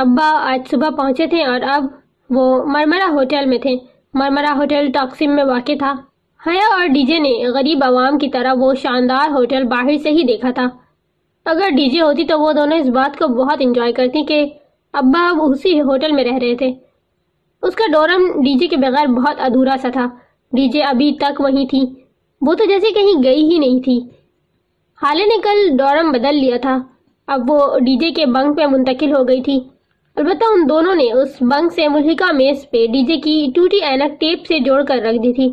ابا آج صبح پہنچے تھے اور اب وہ مرمرہ ہوٹل میں تھے۔ مرمرہ ہوٹل ٹاکسم میں واقع تھا۔ حیا اور ڈی جے نے غریب عوام کی طرح وہ شاندار ہوٹل باہر سے ہی دیکھا تھا۔ اگر ڈی جے ہوتی تو وہ دونوں اس بات کو بہت انجوائے کرتی کہ ابا اب اسی ہوٹل میں رہ رہے تھے۔ اس کا ڈورم ڈی جے کے بغیر بہت ادھورا سا تھا۔ ڈی جے ابھی تک وہیں تھی۔ وہ تو جیسے کہیں گئی ہی نہیں تھی۔ حالے نے کل ڈورم بدل لیا تھا۔ اب وہ ڈی جے کے بنک پہ منتقل ہو گئی تھی۔ البتہ ان دونوں نے اس بنک سے ملحقہ میز پہ ڈی جے کی ٹوٹی اینک ٹیپ سے جوڑ کر رکھ دی تھی۔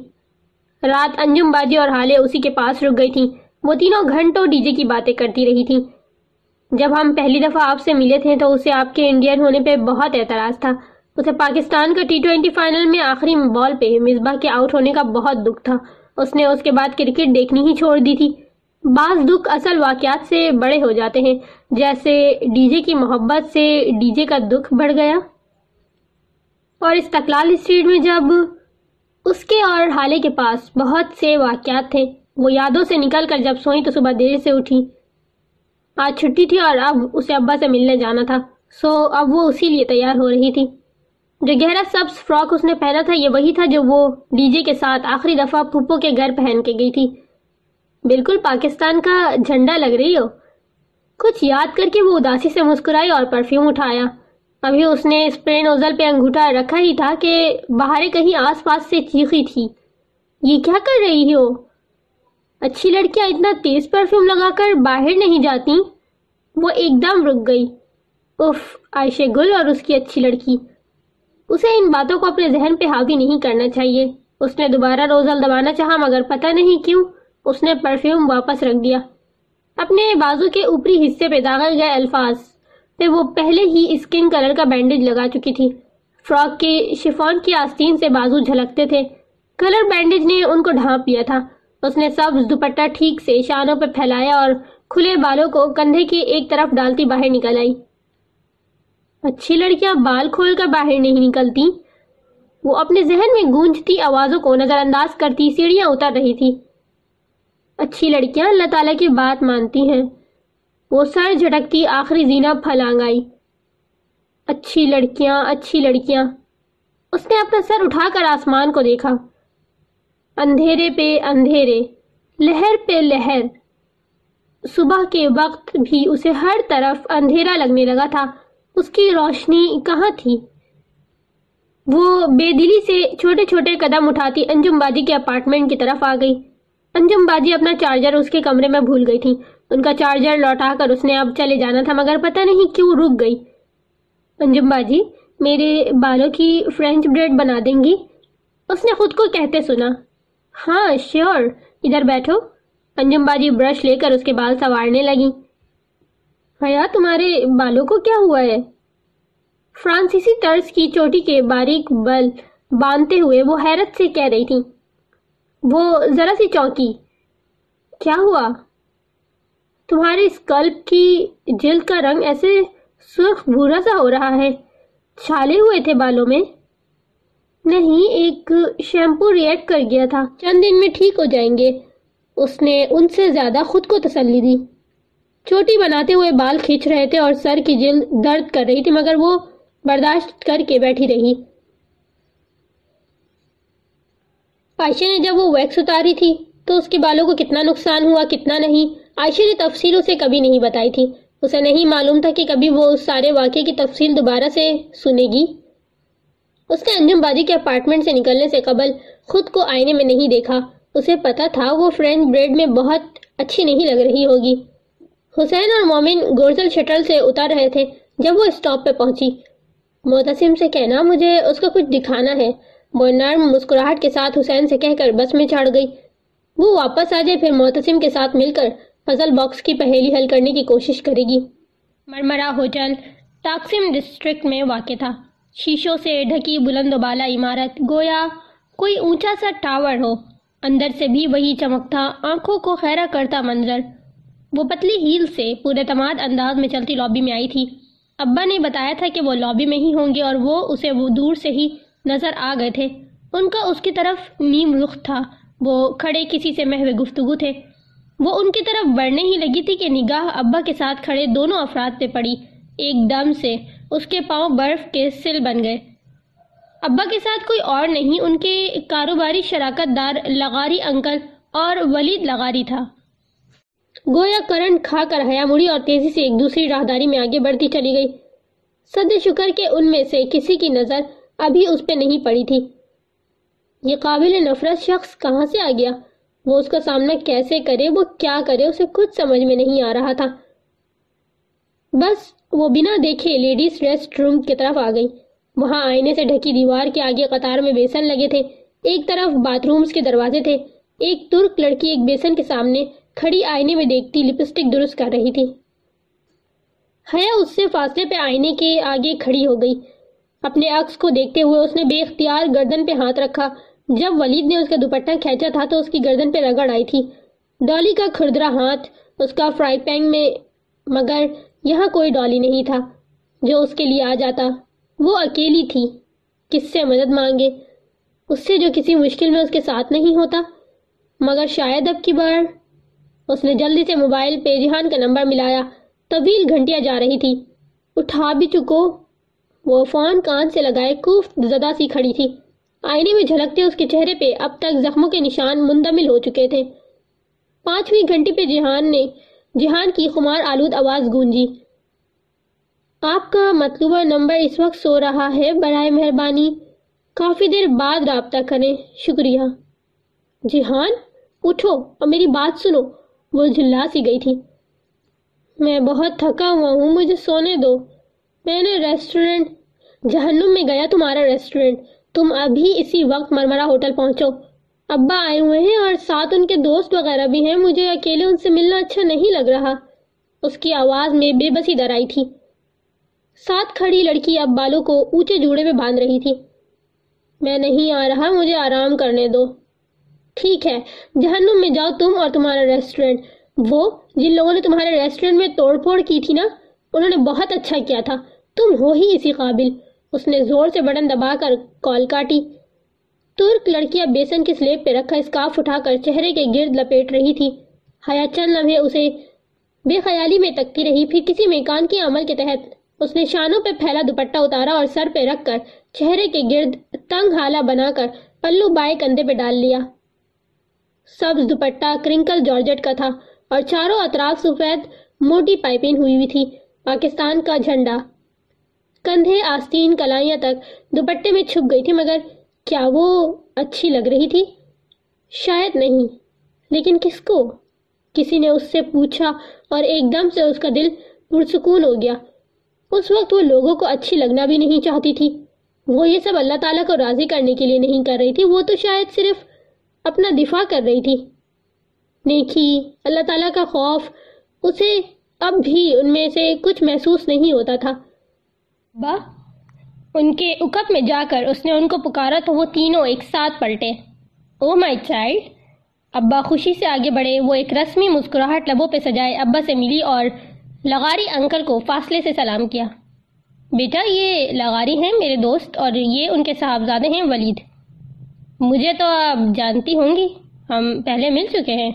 رات انجم باجی اور حالے اسی کے پاس رک گئی تھیں وہ تینوں گھنٹوں ڈی جے کی باتیں کرتی رہی تھیں جب ہم پہلی دفعہ آپ سے ملے تھے تو اسے آپ کے انڈین ہونے پہ بہت اعتراض تھا۔ اسے پاکستان کا ٹی ٹوینٹی فائنل میں آخری بال پہ مصباح کے آؤٹ ہونے کا بہت دکھ تھا۔ اس نے اس کے بعد کرکٹ دیکھنی ہی چھوڑ دی تھی۔ بعض دکھ اصل واقعات سے بڑے ہو جاتے ہیں، جیسے ڈی جے کی محبت سے ڈی جے کا دکھ بڑھ گیا۔ اور استقلال اسٹریٹ میں جب اس کے اور حالے کے پاس بہت سے واقعات تھے، وہ یادوں سے نکل کر جب سوئی تو صبح دیر سے اٹھی آج چھٹی تھی اور اب اسے ابا سے ملنے جانا تھا۔ سو اب وہ اسی لیے تیار ہو رہی تھی۔ جو گہرا سبز فراک اس نے پہنا تھا، یہ وہی تھا جو وہ ڈی جے کے ساتھ آخری دفعہ پھپھو کے گھر پہن کے گئی تھی۔ بالکل پاکستان کا جھنڈا لگ رہی ہو۔ کچھ یاد کر کے وہ اداسی سے مسکرائی اور پرفیوم اٹھایا۔ ابھی اس نے اسپرے نوزل پہ انگوٹھا رکھا ہی تھا کہ باہر کہیں آس پاس سے چیخی تھی۔ یہ کیا کر رہی ہو؟ اچھی لڑکیاں اتنا تیز پرفیوم لگا کر باہر نہیں جاتی۔ وہ ایک دم رک گئی۔ اف عائشہ گل اور اس کی اچھی لڑکی۔ اسے ان باتوں کو اپنے ذہن پہ حاوی نہیں کرنا چاہیے۔ اس نے دوبارہ روزل دبانا چاہا مگر پتہ نہیں کیوں اس نے پرفیوم واپس رکھ دیا۔ اپنے بازو کے اوپری حصے پہ داغل گئے الفاظ۔ پہ وہ پہلے ہی اسکن کلر کا بینڈیج لگا چکی تھی۔ فراک کے شفون کی آستین سے بازو جھلکتے تھے۔ کلر بینڈیج نے ان کو ڈھانپ لیا تھا۔ اس نے سبز دوپٹہ ٹھیک سے شانوں پہ پھیلایا اور کھلے بالوں کو کندھے کی ایک طرف ڈالتی باہر نکل آئی۔ اچھی لڑکیاں بال کھول کر باہر نہیں نکلتی۔ وہ اپنے ذہن میں گونجتی آوازوں کو نظر انداز کرتی سیڑھیاں اتر رہی تھی۔ اچھی لڑکیاں اللہ تعالیٰ کی بات مانتی ہیں۔ وہ سر جھٹکتی آخری زینہ پھلانگ آئی۔ اچھی لڑکیاں اچھی لڑکیاں۔ اس نے اپنا سر اٹھا کر آسمان کو دیکھا۔ اندھیرے پہ اندھیرے، لہر پہ لہر۔ صبح کے وقت بھی اسے ہر طرف اندھیرا لگنے لگا تھا۔ اس کی روشنی کہاں تھی؟ وہ بے دلی سے چھوٹے چھوٹے قدم اٹھاتی انجم بازی کے اپارٹمنٹ کی طرف آ گئی۔ انجم بازی اپنا چارجر اس کے کمرے میں بھول گئی تھی۔ ان کا چارجر لوٹا کر اس نے اب چلے جانا تھا، مگر پتہ نہیں کیوں رک گئی۔ انجم بازی، میرے بالوں کی فرینچ بریڈ بنا دیں گی؟ اس نے خود کو کہتے سنا۔ ہاں شیور، ادھر بیٹھو۔ انجم بازی برش لے کر اس کے بال سوارنے لگی۔ حیا، تمہارے بالوں کو کیا ہوا ہے؟ فرانسیسی طرز کی چوٹی کے باریک بل باندھتے ہوئے وہ حیرت سے کہہ رہی تھی۔ وہ ذرا سی چونکی۔ کیا ہوا؟ تمہارے اسکلپ کی جلد کا رنگ ایسے سرخ بھورا سا ہو رہا ہے۔ چھالے ہوئے تھے بالوں میں۔ نہیں، ایک شیمپو ریئیکٹ کر گیا تھا۔ چند دن میں ٹھیک ہو جائیں گے۔ اس نے ان سے زیادہ خود کو تسلی دی۔ چھوٹی بناتے ہوئے بال کھینچ رہے تھے اور سر کی جلد درد کر رہی تھی، مگر وہ برداشت کر کے بیٹھی رہی۔ عائشہ نے جب وہ ویکس اتاری تھی تو اس کے بالوں کو کتنا نقصان ہوا، کتنا نہیں، عائشہ نے تفصیل اسے کبھی نہیں بتائی تھی۔ اسے نہیں معلوم تھا کہ کبھی وہ اس سارے واقعے کی تفصیل دوبارہ سے سنے گی۔ اس نے انجم بازی کے اپارٹمنٹ سے نکلنے سے قبل خود کو آئینے میں نہیں دیکھا۔ اسے پتا تھا وہ فرینچ بریڈ میں بہت اچھی نہیں لگ رہی ہوگی۔ حسین اور مومن گورزل شٹل سے اتر رہے تھے جب وہ اسٹاپ پہ پہنچی۔ محتسم سے کہنا، مجھے اس کو کچھ دکھانا ہے۔ وہ نرم مسکراہٹ کے ساتھ حسین سے کہہ کر بس میں چڑھ گئی۔ وہ واپس آ جائے پھر محتسم کے ساتھ مل کر فضل باکس کی پہیلی حل کرنے کی کوشش کرے گی۔ مرمرہ ہوٹل تاکسم ڈسٹرکٹ میں واقع تھا۔ شیشوں سے ڈھکی بلند و بالا عمارت، گویا کوئی اونچا سا ٹاور ہو۔ اندر سے بھی وہی چمکتا آنکھوں کو خیرہ کرتا منظر۔ وہ پتلی ہیل سے پورے تماد انداز میں چلتی لابی میں آئی تھی۔ ابا نے بتایا تھا کہ وہ لابی میں ہی ہوں گے اور وہ اسے وہ دور سے ہی نظر آ گئے تھے۔ ان کا اس کی طرف نیم رخ تھا۔ وہ کھڑے کسی سے محو گفتگو تھے۔ وہ ان کی طرف بڑھنے ہی لگی تھی کہ نگاہ ابا کے ساتھ کھڑے دونوں افراد پہ پڑی۔ ایک دم سے اس کے پاؤں برف کے سل بن گئے۔ ابا کے ساتھ کوئی اور نہیں، ان کے کاروباری شراکت دار لغاری انکل اور ولید لغاری تھا۔ گویا کرنٹ کھا کر حیا مڑی اور تیزی سے ایک دوسری راہداری میں آگے بڑھتی چلی گئی۔ صد شکر کے ان میں سے کسی کی نظر ابھی اس پہ نہیں پڑی تھی۔ یہ قابل نفرت شخص کہاں سے آ گیا؟ وہ اس کا سامنا کیسے کرے؟ وہ کیا کرے؟ اسے خود سمجھ میں نہیں آ رہا تھا۔ بس وہ بنا دیکھے لیڈیز ریسٹ روم کی طرف آ گئی وہاں آئینے سے ڈھکی دیوار کے آگے قطار میں بیسن لگے تھے۔ ایک طرف باتھ رومز کے دروازے تھے۔ ایک ترک لڑکی ایک بیسن کے سامنے کھڑی آئینے میں دیکھتی لپسٹک درست کر رہی تھی۔ حیا اس سے فاصلے پہ آئینے کے آگے کھڑی ہو گئی۔ اپنے عکس کو دیکھتے ہوئے اس نے بے اختیار گردن پہ ہاتھ رکھا۔ جب ولید نے اس کا دوپٹہ کھینچا تھا تو اس کی گردن پہ رگڑ آئی تھی۔ ڈالی کا کھردرا ہاتھ، اس کا فرائی پین میں، مگر یہاں کوئی ڈالی نہیں تھا جو اس کے لیے آ جاتا۔ وہ اکیلی تھی۔ کس سے مدد مانگے؟ اس سے جو کسی مشکل میں اس کے ساتھ نہیں ہوتا۔ مگر شاید اب کی بار۔ اس نے جلدی سے موبائل پہ جہان کا نمبر ملایا۔ طویل گھنٹیاں جا رہی تھی۔ اٹھا بھی چکو۔ وہ فون کان سے لگائے کوف زدہ سی کھڑی تھی۔ آئینے میں جھلکتے اس کے چہرے پہ اب تک زخموں کے نشان مندمل ہو چکے تھے۔ پانچویں گھنٹی پہ جہان نے، جہان کی خمار آلود آواز گونجی۔ آپ کا مطلوبہ نمبر اس وقت سو رہا ہے، برائے مہربانی۔ کافی دیر بعد رابطہ کریں۔ شکریہ۔ جہان، اٹھو۔ اور میری بات سنو۔ وہ جھلا سی گئی تھی۔ میں بہت تھکا ہوا ہوں، مجھے سونے دو۔ میں نے ریسٹورنٹ جہنم میں گیا تمہارا ریسٹورنٹ تم ابھی اسی وقت مرمرا ہوٹل پہنچو۔ ابا آئے ہوئے ہیں اور ساتھ ان کے دوست وغیرہ بھی ہیں۔ مجھے اکیلے ان سے ملنا اچھا نہیں لگ رہا۔ اس کی آواز میں بے بسی در آئی تھی۔ ساتھ کھڑی لڑکی اب بالوں کو اونچے جوڑے میں باندھ رہی تھی۔ میں نہیں آ رہا، مجھے آرام کرنے دو۔ ٹھیک ہے، جہنم میں جاؤ تم اور تمہارا ریسٹورنٹ وہ، جن لوگوں نے تمہارے ریسٹورنٹ میں توڑ پھوڑ کی تھی نا، انہوں نے بہت اچھا کیا تھا۔ تم ہو ہی اسی قابل۔ اس نے زور سے بٹن دبا کر کال کاٹی۔ ترک لڑکیاں بیسن کی سلیب پہ رکھا اسکارف اٹھا کر چہرے کے گرد لپیٹ رہی تھی۔ حیا چند لمحے اسے بے خیالی میں تکتی رہی۔ پھر کسی میکان کے عمل کے تحت اس نے شانوں پہ پھیلا دوپٹہ اتارا اور سر پہ رکھ کر چہرے کے گرد تنگ حالہ بنا کر پلو بائے کندھے پہ ڈال لیا۔ سبز دوپٹہ کرنکل جارجٹ کا تھا اور چاروں اطراف سفید موٹی پائپنگ ہوئی ہوئی تھی۔ پاکستان کا جھنڈا۔ کندھے آستین کلائیاں تک دوپٹے میں چھپ گئی تھی، مگر کیا وہ اچھی لگ رہی تھی؟ شاید نہیں۔ لیکن کس کو؟ کسی نے اس سے پوچھا اور ایک دم سے اس کا دل پرسکون ہو گیا۔ اس وقت وہ لوگوں کو اچھی لگنا بھی نہیں چاہتی تھی۔ وہ یہ سب اللہ تعالیٰ کو راضی کرنے کے لیے نہیں کر رہی تھی، وہ تو شاید صرف اپنا دفاع کر رہی تھی۔ نیکی، اللہ تعالیٰ کا خوف، اسے اب بھی ان میں سے کچھ محسوس نہیں ہوتا تھا۔ با، ان کے اکپ میں جا کر اس نے ان کو پکارا تو وہ تینوں ایک ساتھ پلٹے۔ او مائی چائلڈ ابا خوشی سے آگے بڑھے، وہ ایک رسمی مسکراہٹ لبوں پہ سجائے ابا سے ملی اور لغاری انکل کو فاصلے سے سلام کیا۔ بیٹا، یہ لغاری ہیں میرے دوست اور یہ ان کے صاحبزادے ہیں ولید۔ مجھے تو آپ جانتی ہوں گی، ہم پہلے مل چکے ہیں۔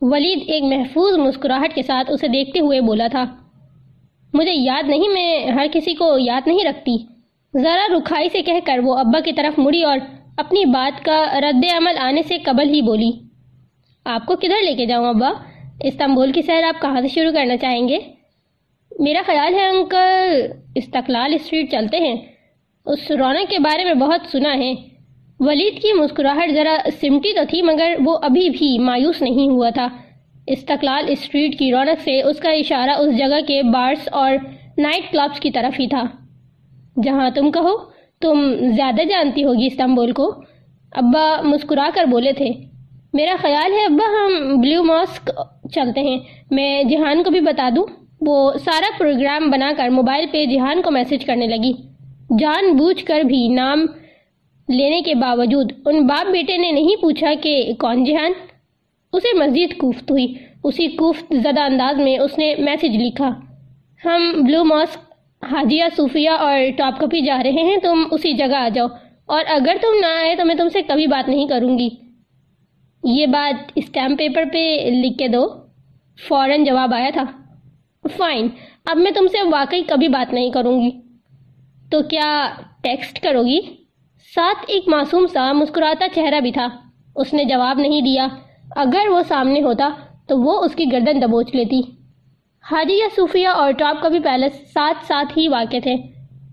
ولید ایک محفوظ مسکراہٹ کے ساتھ اسے دیکھتے ہوئے بولا تھا۔ مجھے یاد نہیں، میں ہر کسی کو یاد نہیں رکھتی۔ ذرا رکھائی سے کہہ کر وہ ابا کی طرف مڑی اور اپنی بات کا رد عمل آنے سے قبل ہی بولی، آپ کو کدھر لے کے جاؤں ابا؟ استنبول کی سیر آپ کہاں سے شروع کرنا چاہیں گے؟ میرا خیال ہے انکل، استقلال اسٹریٹ چلتے ہیں۔ اس رونق کے بارے میں بہت سنا ہے۔ ولید کی مسکراہٹ ذرا سمٹی تو تھی، مگر وہ ابھی بھی مایوس نہیں ہوا تھا۔ استقلال اسٹریٹ کی رونق سے اس کا اشارہ اس جگہ کے بارس اور نائٹ کلبس کی طرف ہی تھا۔ جہاں تم کہو، تم زیادہ جانتی ہوگی استنبول کو۔ ابا مسکرا کر بولے تھے۔ میرا خیال ہے ابا، ہم بلیو ماسک چلتے ہیں۔ میں جہان کو بھی بتا دوں۔ وہ سارا پروگرام بنا کر موبائل پہ جہان کو میسج کرنے لگی۔ جان بوجھ کر بھی نام لینے کے باوجود ان باپ بیٹے نے نہیں پوچھا کہ کون جہان؟ اسے مزید کوفت ہوئی۔ اسی کوفت زدہ انداز میں اس نے میسج لکھا، ہم بلو ماسک، حاجیہ، صوفیہ اور ٹاپ کپی جا رہے ہیں، تم اسی جگہ آ جاؤ۔ اور اگر تم نہ آئے تو میں تم سے کبھی بات نہیں کروں گی۔ یہ بات اسٹیمپ پیپر پہ لکھ کے دو۔ فوراً جواب آیا تھا، فائن، اب میں تم سے واقعی کبھی بات نہیں کروں گی۔ تو کیا ٹیکسٹ کرو گی؟ ساتھ ایک معصوم سا مسکراتا چہرہ بھی تھا۔ اس نے جواب نہیں دیا۔ اگر وہ سامنے ہوتا تو وہ اس کی گردن دبوچ لیتی۔ حاجیہ صوفیہ اور ٹاپ کا بھی پیلس ساتھ ساتھ ہی واقع تھے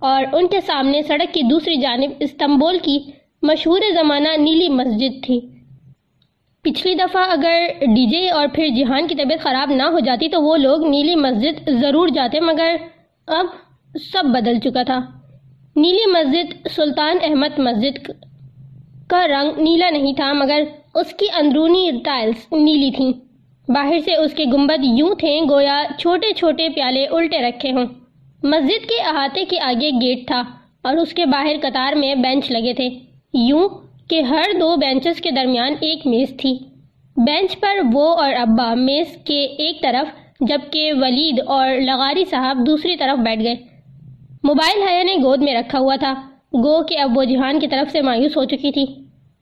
اور ان کے سامنے سڑک کی دوسری جانب استنبول کی مشہور زمانہ نیلی مسجد تھی۔ پچھلی دفعہ اگر ڈی جے اور پھر جہان کی طبیعت خراب نہ ہو جاتی تو وہ لوگ نیلی مسجد ضرور جاتے، مگر اب سب بدل چکا تھا۔ نیلی مسجد سلطان احمد مسجد کا رنگ نیلا نہیں تھا، مگر اس کی اندرونی ٹائلز نیلی تھیں۔ باہر سے اس کے گنبد یوں تھے گویا چھوٹے چھوٹے پیالے الٹے رکھے ہوں۔ مسجد کے احاطے کے آگے گیٹ تھا اور اس کے باہر قطار میں بینچ لگے تھے۔ یوں کہ ہر دو بینچز کے درمیان ایک میز تھی۔ بینچ پر وہ اور ابا میز کے ایک طرف، جبکہ ولید اور لغاری صاحب دوسری طرف بیٹھ گئے۔ موبائل حیا نے گود میں رکھا ہوا تھا۔ گو کہ اب وہ جہان کی طرف سے مایوس ہو چکی تھی۔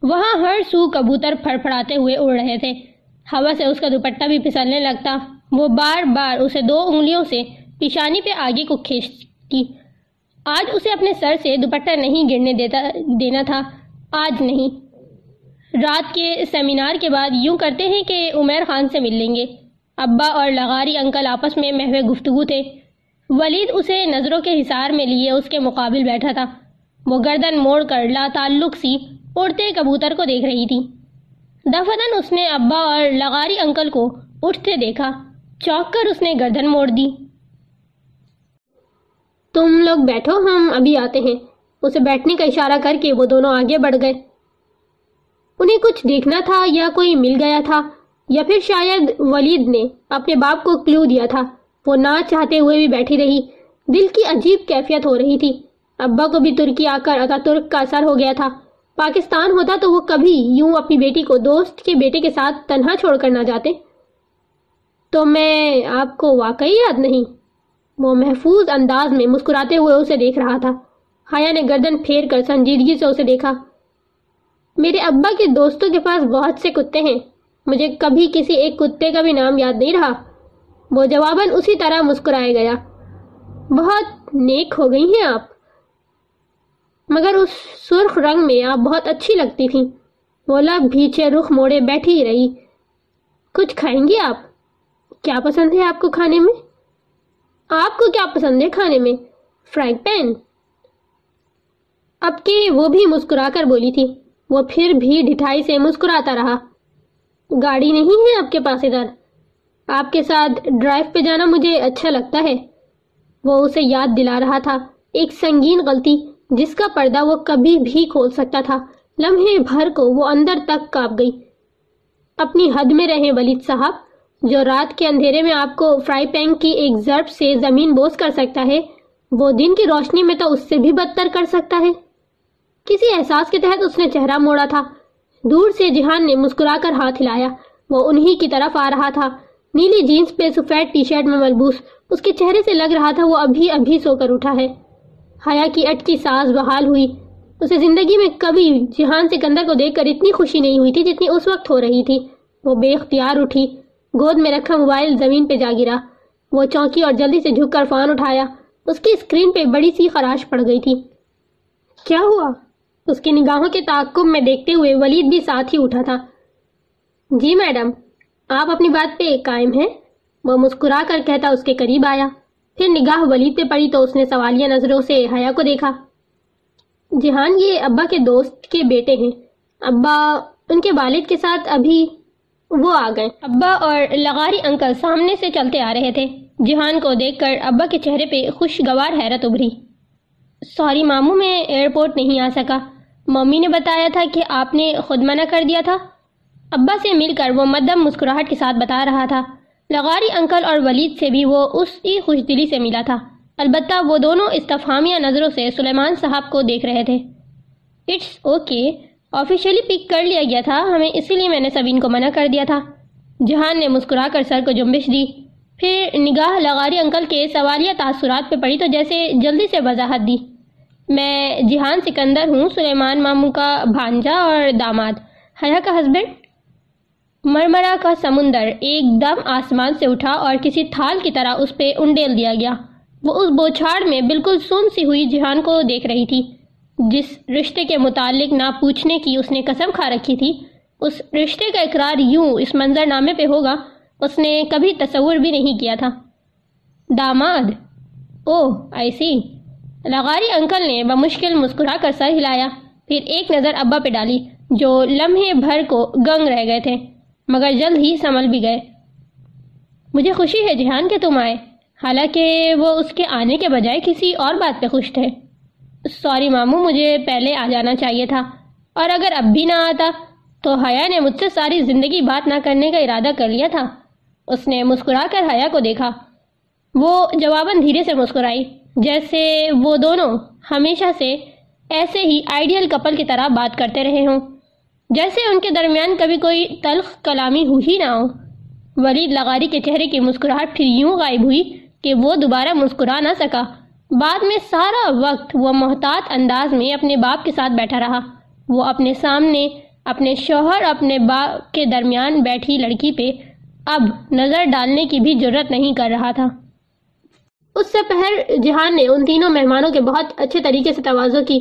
وہاں ہر سو کبوتر پھڑ پھڑاتے ہوئے اڑ رہے تھے۔ ہوا سے اس کا دوپٹہ بھی پھسلنے لگتا۔ وہ بار بار اسے دو انگلیوں سے پیشانی پہ آگے کو کھینچتی۔ آج اسے اپنے سر سے دوپٹہ نہیں گرنے دیتا دینا تھا۔ آج نہیں۔ رات کے سیمینار کے بعد یوں کرتے ہیں کہ عمیر خان سے مل لیں گے۔ ابا اور لغاری انکل آپس میں محو گفتگو تھے۔ ولید اسے نظروں کے حصار میں لیے اس کے مقابل بیٹھا تھا۔ وہ گردن موڑ کر لا تعلق سی اڑتے کبوتر کو دیکھ رہی تھی۔ دفتن اس نے ابا اور لغاری انکل کو اٹھتے دیکھا، چوک کر اس نے گردن موڑ دی۔ تم لوگ بیٹھو، ہم ابھی آتے ہیں۔ اسے بیٹھنے کا اشارہ کر کے وہ دونوں آگے بڑھ گئے۔ انہیں کچھ دیکھنا تھا یا کوئی مل گیا تھا، یا پھر شاید ولید نے اپنے باپ کو کلو دیا تھا۔ وہ نہ چاہتے ہوئے بھی بیٹھی رہی۔ دل کی عجیب کیفیت ہو رہی تھی۔ ابا کو بھی ترکی آ کر اتا ترک کا اثر ہو گیا تھا۔ پاکستان ہوتا تو وہ کبھی یوں اپنی بیٹی کو دوست کے بیٹے کے ساتھ تنہا چھوڑ کر نہ جاتے۔ تو میں آپ کو واقعی یاد نہیں، وہ محفوظ انداز میں مسکراتے ہوئے اسے دیکھ رہا تھا۔ حیا نے گردن پھیر کر سنجیدگی سے اسے دیکھا۔ میرے ابا کے دوستوں کے پاس بہت سے کتے ہیں، مجھے کبھی کسی ایک کتے کا بھی نام یاد نہیں رہا۔ وہ جواباً اسی طرح مسکرائے گیا۔ بہت نیک ہو گئی ہیں آپ۔ مگر اس سرخ رنگ میں آپ بہت اچھی لگتی تھیں۔ بولا، بھیچے رخ موڑے بیٹھی رہی۔ کچھ کھائیں گی آپ؟ کیا پسند ہے آپ کو کھانے میں؟ آپ کو کیا پسند ہے کھانے میں؟ Frying pan. اب کہ وہ بھی مسکرا کر بولی تھی۔ وہ پھر بھی ڈھٹائی سے مسکراتا رہا۔ گاڑی نہیں ہے آپ کے پاس ادھر؟ آپ کے ساتھ ڈرائیو پہ جانا مجھے اچھا لگتا ہے۔ وہ اسے یاد دلا رہا تھا۔ ایک سنگین غلطی۔ جس کا پردہ وہ کبھی بھی کھول سکتا تھا۔ لمحے بھر کو وہ اندر تک کاپ گئی۔ اپنی حد میں رہے ولید صاحب، جو رات کے اندھیرے میں آپ کو فرائی پین کی ایک ضرب سے زمین بوس کر سکتا ہے، وہ دن کی روشنی میں تو اس سے بھی بدتر کر سکتا ہے۔ کسی احساس کے تحت اس نے چہرہ موڑا تھا۔ دور سے جہان نے مسکرا کر ہاتھ ہلایا۔ وہ انہی کی طرف آ رہا تھا۔ نیلی جینس پہ سفید ٹی شرٹ میں ملبوس۔ اس کے چہرے سے لگ رہا تھا، وہ ابھی ابھی سو کر اٹھا ہے۔ حیا کی اٹکی ساز بحال ہوئی۔ اسے زندگی میں کبھی جہان سکندر کو دیکھ کر اتنی خوشی نہیں ہوئی تھی جتنی اس وقت ہو رہی تھی۔ وہ بے اختیار اٹھی، گود میں رکھا موبائل زمین پہ جا گرا۔ وہ چونکی اور جلدی سے جھک کر فان اٹھایا۔ اس کی اسکرین پہ بڑی سی خراش پڑ گئی تھی۔ کیا ہوا؟ اس کی نگاہوں کے تعقب میں دیکھتے ہوئے ولید بھی ساتھ ہی اٹھا تھا۔ جی میڈم، آپ اپنی بات پہ قائم ہیں؟ وہ مسکرا کر کہتا اس کے قریب آیا۔ پھر نگاہ ولید پہ پڑی تو اس نے سوالیہ نظروں سے حیا کو دیکھا۔ جہان، یہ ابا کے دوست کے بیٹے ہیں۔ ابا، ان کے والد کے ساتھ ابھی وہ آ گئے۔ ابا اور لغاری انکل سامنے سے چلتے آ رہے تھے۔ جہان کو دیکھ کر ابا کے چہرے پہ خوشگوار حیرت ابھری۔ سوری ماموں، میں ایئرپورٹ نہیں آ سکا۔ ممی نے بتایا تھا کہ آپ نے خود منع کر دیا تھا۔ ابا سے مل کر وہ مدم مسکراہٹ کے ساتھ بتا رہا تھا۔ لغاری انکل اور ولید سے بھی وہ اس کی خوش دلی سے ملا تھا۔ البتہ وہ دونوں استفامیہ نظروں سے سلیمان صاحب کو دیکھ رہے تھے۔ اٹس اوکے، آفیشیلی پک کر لیا گیا تھا، ہمیں اسی لیے میں نے سبین کو منع کر دیا تھا۔ جہان نے مسکرا کر سر کو جنبش دی۔ پھر نگاہ لغاری انکل کے سوالیہ تاثرات پہ پڑی تو جیسے جلدی سے وضاحت دی۔ میں جہان سکندر ہوں، سلیمان ماموں کا بھانجا اور داماد۔ حیا کا ہسبینڈ مرمرا کا سمندر ایک دم آسمان سے اٹھا اور کسی تھال کی طرح اس پہ انڈیل دیا گیا۔ وہ اس بوچھاڑ میں بالکل سن سی ہوئی جہان کو دیکھ رہی تھی، جس رشتے کے متعلق نہ پوچھنے کی اس نے قسم کھا رکھی تھی۔ اس رشتے کا اقرار یوں اس منظر نامے پہ ہوگا، اس نے کبھی تصور بھی نہیں کیا تھا۔ داماد۔ اوہ ایسی لغاری انکل نے بمشکل مسکرا کر سر ہلایا، پھر ایک نظر ابا پہ ڈالی، جو لمحے بھر کو گنگ رہ گئے تھے۔ مگر جلد ہی سنبھل بھی گئے۔ مجھے خوشی ہے جہان کہ تم آئے۔ حالانکہ وہ اس کے آنے کے بجائے کسی اور بات پہ خوش تھے۔ سوری ماموں مجھے پہلے آ جانا چاہیے تھا۔ اور اگر اب بھی نہ آتا، تو حیا نے مجھ سے ساری زندگی بات نہ کرنے کا ارادہ کر لیا تھا۔ اس نے مسکرا کر حیا کو دیکھا۔ وہ جواباً دھیرے سے مسکرائی، جیسے وہ دونوں ہمیشہ سے ایسے ہی آئیڈیل کپل کی طرح بات کرتے رہے ہوں۔ جیسے ان کے درمیان کبھی کوئی تلخ کلامی ہوئی نہ ہو۔ ولید لغاری کے چہرے کی مسکراہٹ پھر یوں غائب ہوئی کہ وہ دوبارہ مسکرا نہ سکا۔ بعد میں سارا وقت وہ محتاط انداز میں اپنے باپ کے ساتھ بیٹھا رہا۔ وہ اپنے سامنے، اپنے شوہر، اپنے باپ کے درمیان بیٹھی لڑکی پہ اب نظر ڈالنے کی بھی جرت نہیں کر رہا تھا۔ اس سے پہر جہان نے ان تینوں مہمانوں کے بہت اچھے طریقے سے توازو کی۔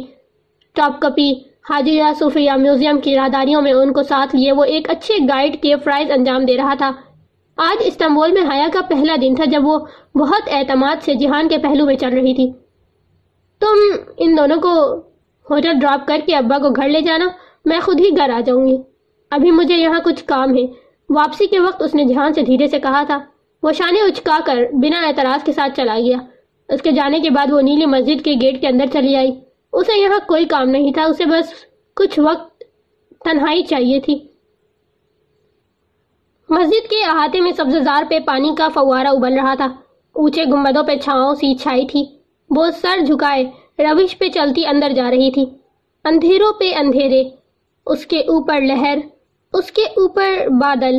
ٹاپ کپی حاجیہ صوفیہ میوزیم کی راہداریوں میں ان کو ساتھ لیے وہ ایک اچھے گائیڈ کے فرائض انجام دے رہا تھا۔ آج استنبول میں حیا کا پہلا دن تھا جب وہ بہت اعتماد سے جہان کے پہلو میں چل رہی تھی۔ تم ان دونوں کو ہوٹل ڈراپ کر کے ابا کو گھر لے جانا، میں خود ہی گھر آ جاؤں گی۔ ابھی مجھے یہاں کچھ کام ہے۔ واپسی کے وقت اس نے جہان سے دھیرے سے کہا تھا، وہ شانے اچکا کر بنا اعتراض کے ساتھ چلا گیا۔ اس کے جانے کے بعد وہ نیلی مسجد کے گیٹ کے اندر چلی آئی۔ اسے یہاں کوئی کام نہیں تھا، اسے بس کچھ وقت تنہائی چاہیے تھی۔ مسجد کے احاطے میں سبززار پہ پانی کا فوارہ ابل رہا تھا۔ اونچے گنبدوں پہ چھاؤں سی چھائی تھی۔ وہ سر جھکائے روش پہ چلتی اندر جا رہی تھی۔ اندھیروں پہ اندھیرے، اس کے اوپر لہر، اس کے اوپر بادل،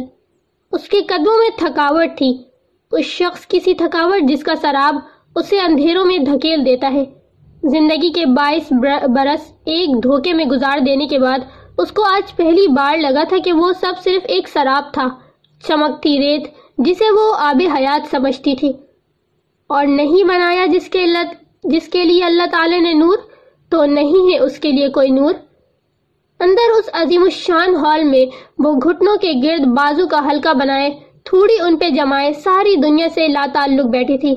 اس کے قدموں میں تھکاوٹ تھی۔ اس شخص کسی تھکاوٹ جس کا سراب اسے اندھیروں میں دھکیل دیتا ہے۔ زندگی کے بائیس برس ایک دھوکے میں گزار دینے کے بعد اس کو آج پہلی بار لگا تھا کہ وہ سب صرف ایک سراب تھا، چمکتی ریت جسے وہ آب حیات سمجھتی تھی۔ اور نہیں بنایا جس کے اللہ جس کے لیے اللہ تعالی نے نور، تو نہیں ہے اس کے لیے کوئی نور۔ اندر اس عظیم الشان ہال میں وہ گھٹنوں کے گرد بازو کا ہلکا بنائے، تھوڑی ان پہ جمائے، ساری دنیا سے لا تعلق بیٹھی تھی۔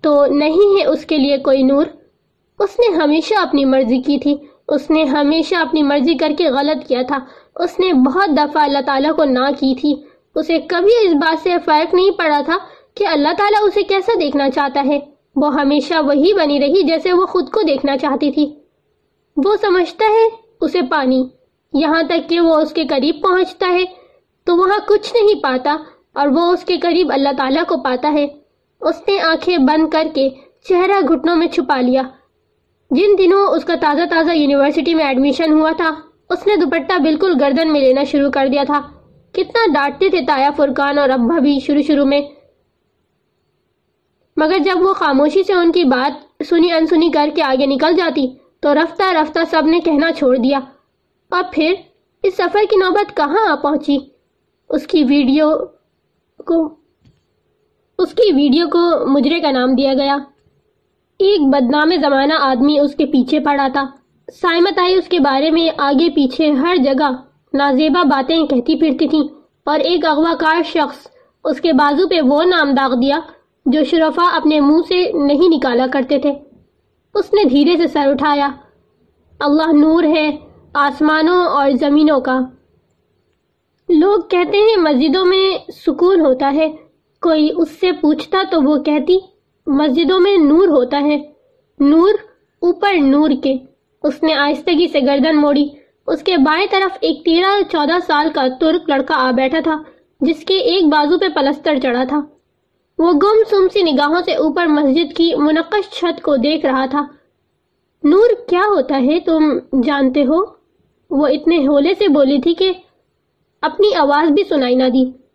تو نہیں ہے اس کے لیے کوئی نور۔ اس نے ہمیشہ اپنی مرضی کی تھی۔ اس نے ہمیشہ اپنی مرضی کر کے غلط کیا تھا۔ اس نے بہت دفعہ اللہ تعالیٰ کو نہ کی تھی۔ اسے کبھی اس بات سے فرق نہیں پڑا تھا کہ اللہ تعالیٰ اسے کیسا دیکھنا چاہتا ہے۔ وہ ہمیشہ وہی بنی رہی جیسے وہ خود کو دیکھنا چاہتی تھی۔ وہ سمجھتا ہے اسے پانی، یہاں تک کہ وہ اس کے قریب پہنچتا ہے تو وہاں کچھ نہیں پاتا اور وہ اس کے قریب اللہ تعالیٰ کو پاتا ہے۔ اس نے آنکھیں بند کر کے چہرہ گھٹنوں میں چھپا لیا۔ جن دنوں اس کا تازہ تازہ یونیورسٹی میں ایڈمیشن ہوا تھا، اس نے دوپٹہ بالکل گردن میں لینا شروع کر دیا تھا۔ کتنا ڈانٹتے تھے تایا فرقان اور ابا بھی شروع شروع میں۔ مگر جب وہ خاموشی سے ان کی بات سنی انسنی کر کے آگے نکل جاتی، تو رفتہ رفتہ سب نے کہنا چھوڑ دیا۔ اور پھر اس سفر کی نوبت کہاں آ پہنچی؟ اس کی ویڈیو کو، اس کی ویڈیو کو مجرے کا نام دیا گیا۔ ایک بدنام زمانہ آدمی اس کے پیچھے پڑا تھا۔ سائمت آئی اس کے بارے میں، آگے پیچھے ہر جگہ نازیبا باتیں کہتی پھرتی تھیں۔ اور ایک اغواکار شخص اس کے بازو پہ وہ نام داغ دیا جو شرفا اپنے منہ سے نہیں نکالا کرتے تھے۔ اس نے دھیرے سے سر اٹھایا۔ اللہ نور ہے آسمانوں اور زمینوں کا۔ لوگ کہتے ہیں مسجدوں میں سکون ہوتا ہے۔ کوئی اس سے پوچھتا تو وہ کہتی مسجدوں میں نور ہوتا ہے۔ نور اوپر نور کے۔ اس نے آہستگی سے گردن موڑی۔ اس کے بائیں طرف ایک تیرہ چودہ سال کا ترک لڑکا آ بیٹھا تھا، جس کے ایک بازو پہ پلستر چڑھا تھا۔ وہ گم سم سی نگاہوں سے اوپر مسجد کی منقش چھت کو دیکھ رہا تھا۔ نور کیا ہوتا ہے تم جانتے ہو؟ وہ اتنے ہولے سے بولی تھی کہ اپنی آواز بھی سنائی نہ دی۔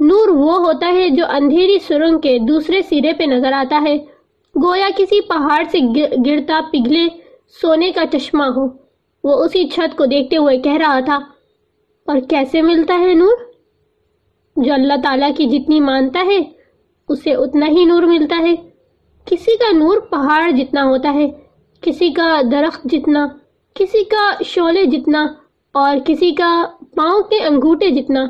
نور وہ ہوتا ہے جو اندھیری سرنگ کے دوسرے سرے پہ نظر آتا ہے۔ گویا کسی پہاڑ سے گرتا پگھلے سونے کا چشمہ ہو۔ وہ اسی چھت کو دیکھتے ہوئے کہہ رہا تھا، اور کیسے ملتا ہے نور؟ جو اللہ تعالیٰ کی جتنی مانتا ہے، اسے اتنا ہی نور ملتا ہے۔ کسی کا نور پہاڑ جتنا ہوتا ہے، کسی کا درخت جتنا، کسی کا شعلے جتنا، اور کسی کا پاؤں کے انگوٹے جتنا۔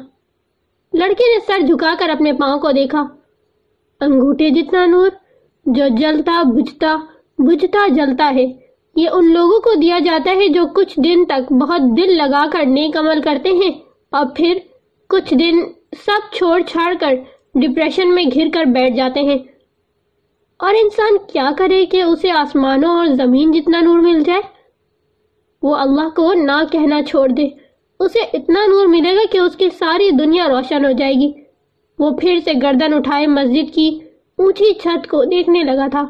لڑکے نے سر جھکا کر اپنے پاؤں کو دیکھا۔ انگوٹھے جتنا نور، جو جلتا، بجھتا بجھتا جلتا ہے۔ یہ ان لوگوں کو دیا جاتا ہے جو کچھ دن تک بہت دل لگا کر نیک عمل کرتے ہیں اور پھر کچھ دن سب چھوڑ چھاڑ کر ڈپریشن میں گھر کر بیٹھ جاتے ہیں۔ اور انسان کیا کرے کہ اسے آسمانوں اور زمین جتنا نور مل جائے؟ وہ اللہ کو نہ کہنا چھوڑ دے۔ اسے اتنا نور ملے گا کہ اس کی ساری دنیا روشن ہو جائے گی۔ وہ پھر سے گردن اٹھائے مسجد کی اونچی چھت کو دیکھنے لگا تھا۔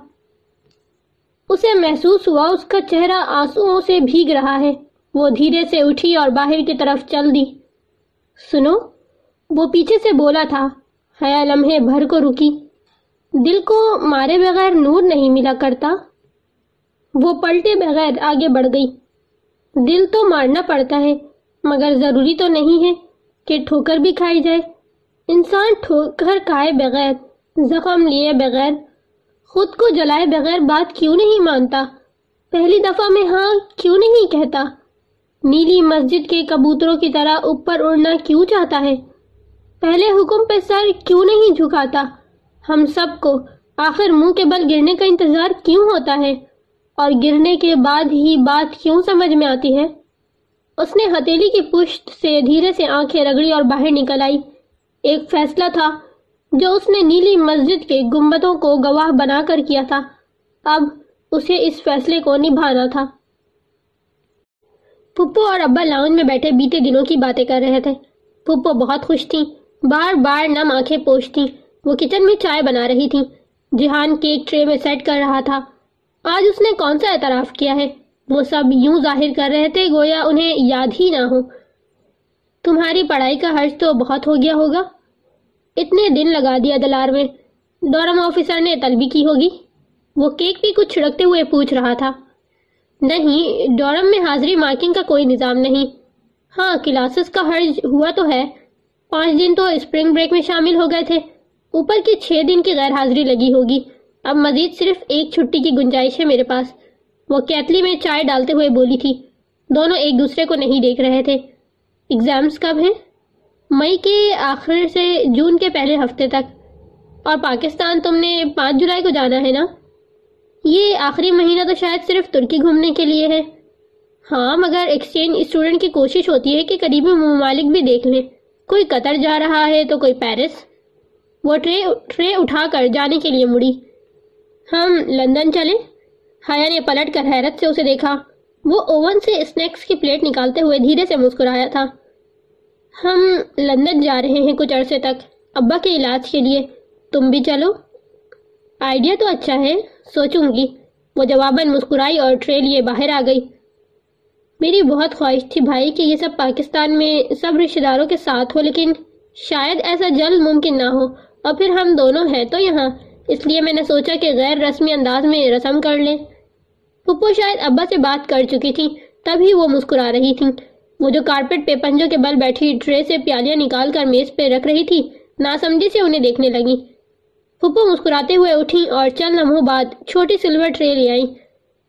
اسے محسوس ہوا اس کا چہرہ آنسوؤں سے بھیگ رہا ہے۔ وہ دھیرے سے اٹھی اور باہر کی طرف چل دی۔ سنو، وہ پیچھے سے بولا تھا، حیا لمحے بھر کو رکی۔ دل کو مارے بغیر نور نہیں ملا کرتا۔ وہ پلٹے بغیر آگے بڑھ گئی۔ دل تو مارنا پڑتا ہے۔ مگر ضروری تو نہیں ہے کہ ٹھوکر بھی کھائی جائے۔ انسان ٹھوکر کھائے بغیر، زخم لیے بغیر، خود کو جلائے بغیر بات کیوں نہیں مانتا؟ پہلی دفعہ میں ہاں کیوں نہیں کہتا؟ نیلی مسجد کے کبوتروں کی طرح اوپر اڑنا کیوں چاہتا ہے؟ پہلے حکم پہ سر کیوں نہیں جھکاتا؟ ہم سب کو آخر منہ کے بل گرنے کا انتظار کیوں ہوتا ہے؟ اور گرنے کے بعد ہی بات کیوں سمجھ میں آتی ہے؟ اس نے ہتیلی کی پشت سے دھیرے سے آنکھیں رگڑی اور باہر نکل آئی۔ ایک فیصلہ تھا جو اس نے نیلی مسجد کے گمبتوں کو گواہ بنا کر کیا تھا۔ اب اسے اس فیصلے کو نبھانا تھا۔ پھپھو اور ابا لاؤن میں بیٹھے بیتے دنوں کی باتیں کر رہے تھے۔ پھپھو بہت خوش تھیں۔ بار بار نم آنکھیں پوچھتی وہ کچن میں چائے بنا رہی تھی جہان کیک ٹرے میں سیٹ کر رہا تھا۔ آج اس نے کون سا اعتراف کیا ہے؟ وہ سب یوں ظاہر کر رہے تھے، گویا انہیں یاد ہی نہ ہو۔ تمہاری پڑھائی کا حرج تو بہت ہو گیا ہوگا۔ اتنے دن لگا دیا دلار میں۔ دورم آفیسر نے طلبی کی ہوگی۔ وہ کیک بھی کچھ چھڑکتے ہوئے پوچھ رہا تھا۔ نہیں ڈورم میں حاضری مارکنگ کا کوئی نظام نہیں۔ ہاں کلاسز کا حرج ہوا تو ہے۔ پانچ دن تو اسپرنگ بریک میں شامل ہو گئے تھے۔ اوپر کی چھ دن کی غیر حاضری لگی ہوگی۔ اب مزید صرف ایک چھٹی کی گنجائش ہے میرے پاس۔ وہ کیتلی میں چائے ڈالتے ہوئے بولی تھی۔ دونوں ایک دوسرے کو نہیں دیکھ رہے تھے۔ اگزامز کب ہیں؟ مئی کے آخر سے جون کے پہلے ہفتے تک۔ اور پاکستان تم نے پانچ جولائی کو جانا ہے نا؟ یہ آخری مہینہ تو شاید صرف ترکی گھومنے کے لیے ہے۔ ہاں مگر ایکسچینج اسٹوڈنٹ کی کوشش ہوتی ہے کہ قریبی ممالک بھی دیکھ لیں۔ کوئی قطر جا رہا ہے تو کوئی پیرس۔ وہ ٹرے ٹرے اٹھا کر جانے کے لیے مڑی۔ ہم لندن چلیں۔ ہایا نے پلٹ کر حیرت سے اسے دیکھا۔ وہ اوون سے اسنیکس کی پلیٹ نکالتے ہوئے دھیرے سے مسکرایا تھا۔ ہم لندن جا رہے ہیں کچھ عرصے تک۔ ابا کے علاج کے لیے۔ تم بھی چلو۔ آئیڈیا تو اچھا ہے، سوچوں گی۔ وہ جواباً مسکرائی اور ٹرے لیے باہر آ گئی۔ میری بہت خواہش تھی بھائی کہ یہ سب پاکستان میں سب رشتہ داروں کے ساتھ ہو، لیکن شاید ایسا جلد ممکن نہ ہو۔ اور پھر ہم دونوں ہیں تو یہاں۔ اس لیے میں نے سوچا کہ غیر رسمی انداز میں رسم کر لیں۔ پپو شاید ابا سے بات کر چکی تھی، تبھی وہ مسکرا رہی تھی وہ جو کارپٹ پہ پنجوں کے بل بیٹھی ٹرے سے پیالیاں نکال کر میز پہ رکھ رہی تھی، ناسمجھی سے انہیں دیکھنے لگی۔ پھپھو مسکراتے ہوئے اٹھی اور چند لمحوں بعد چھوٹی سلور ٹرے لے آئی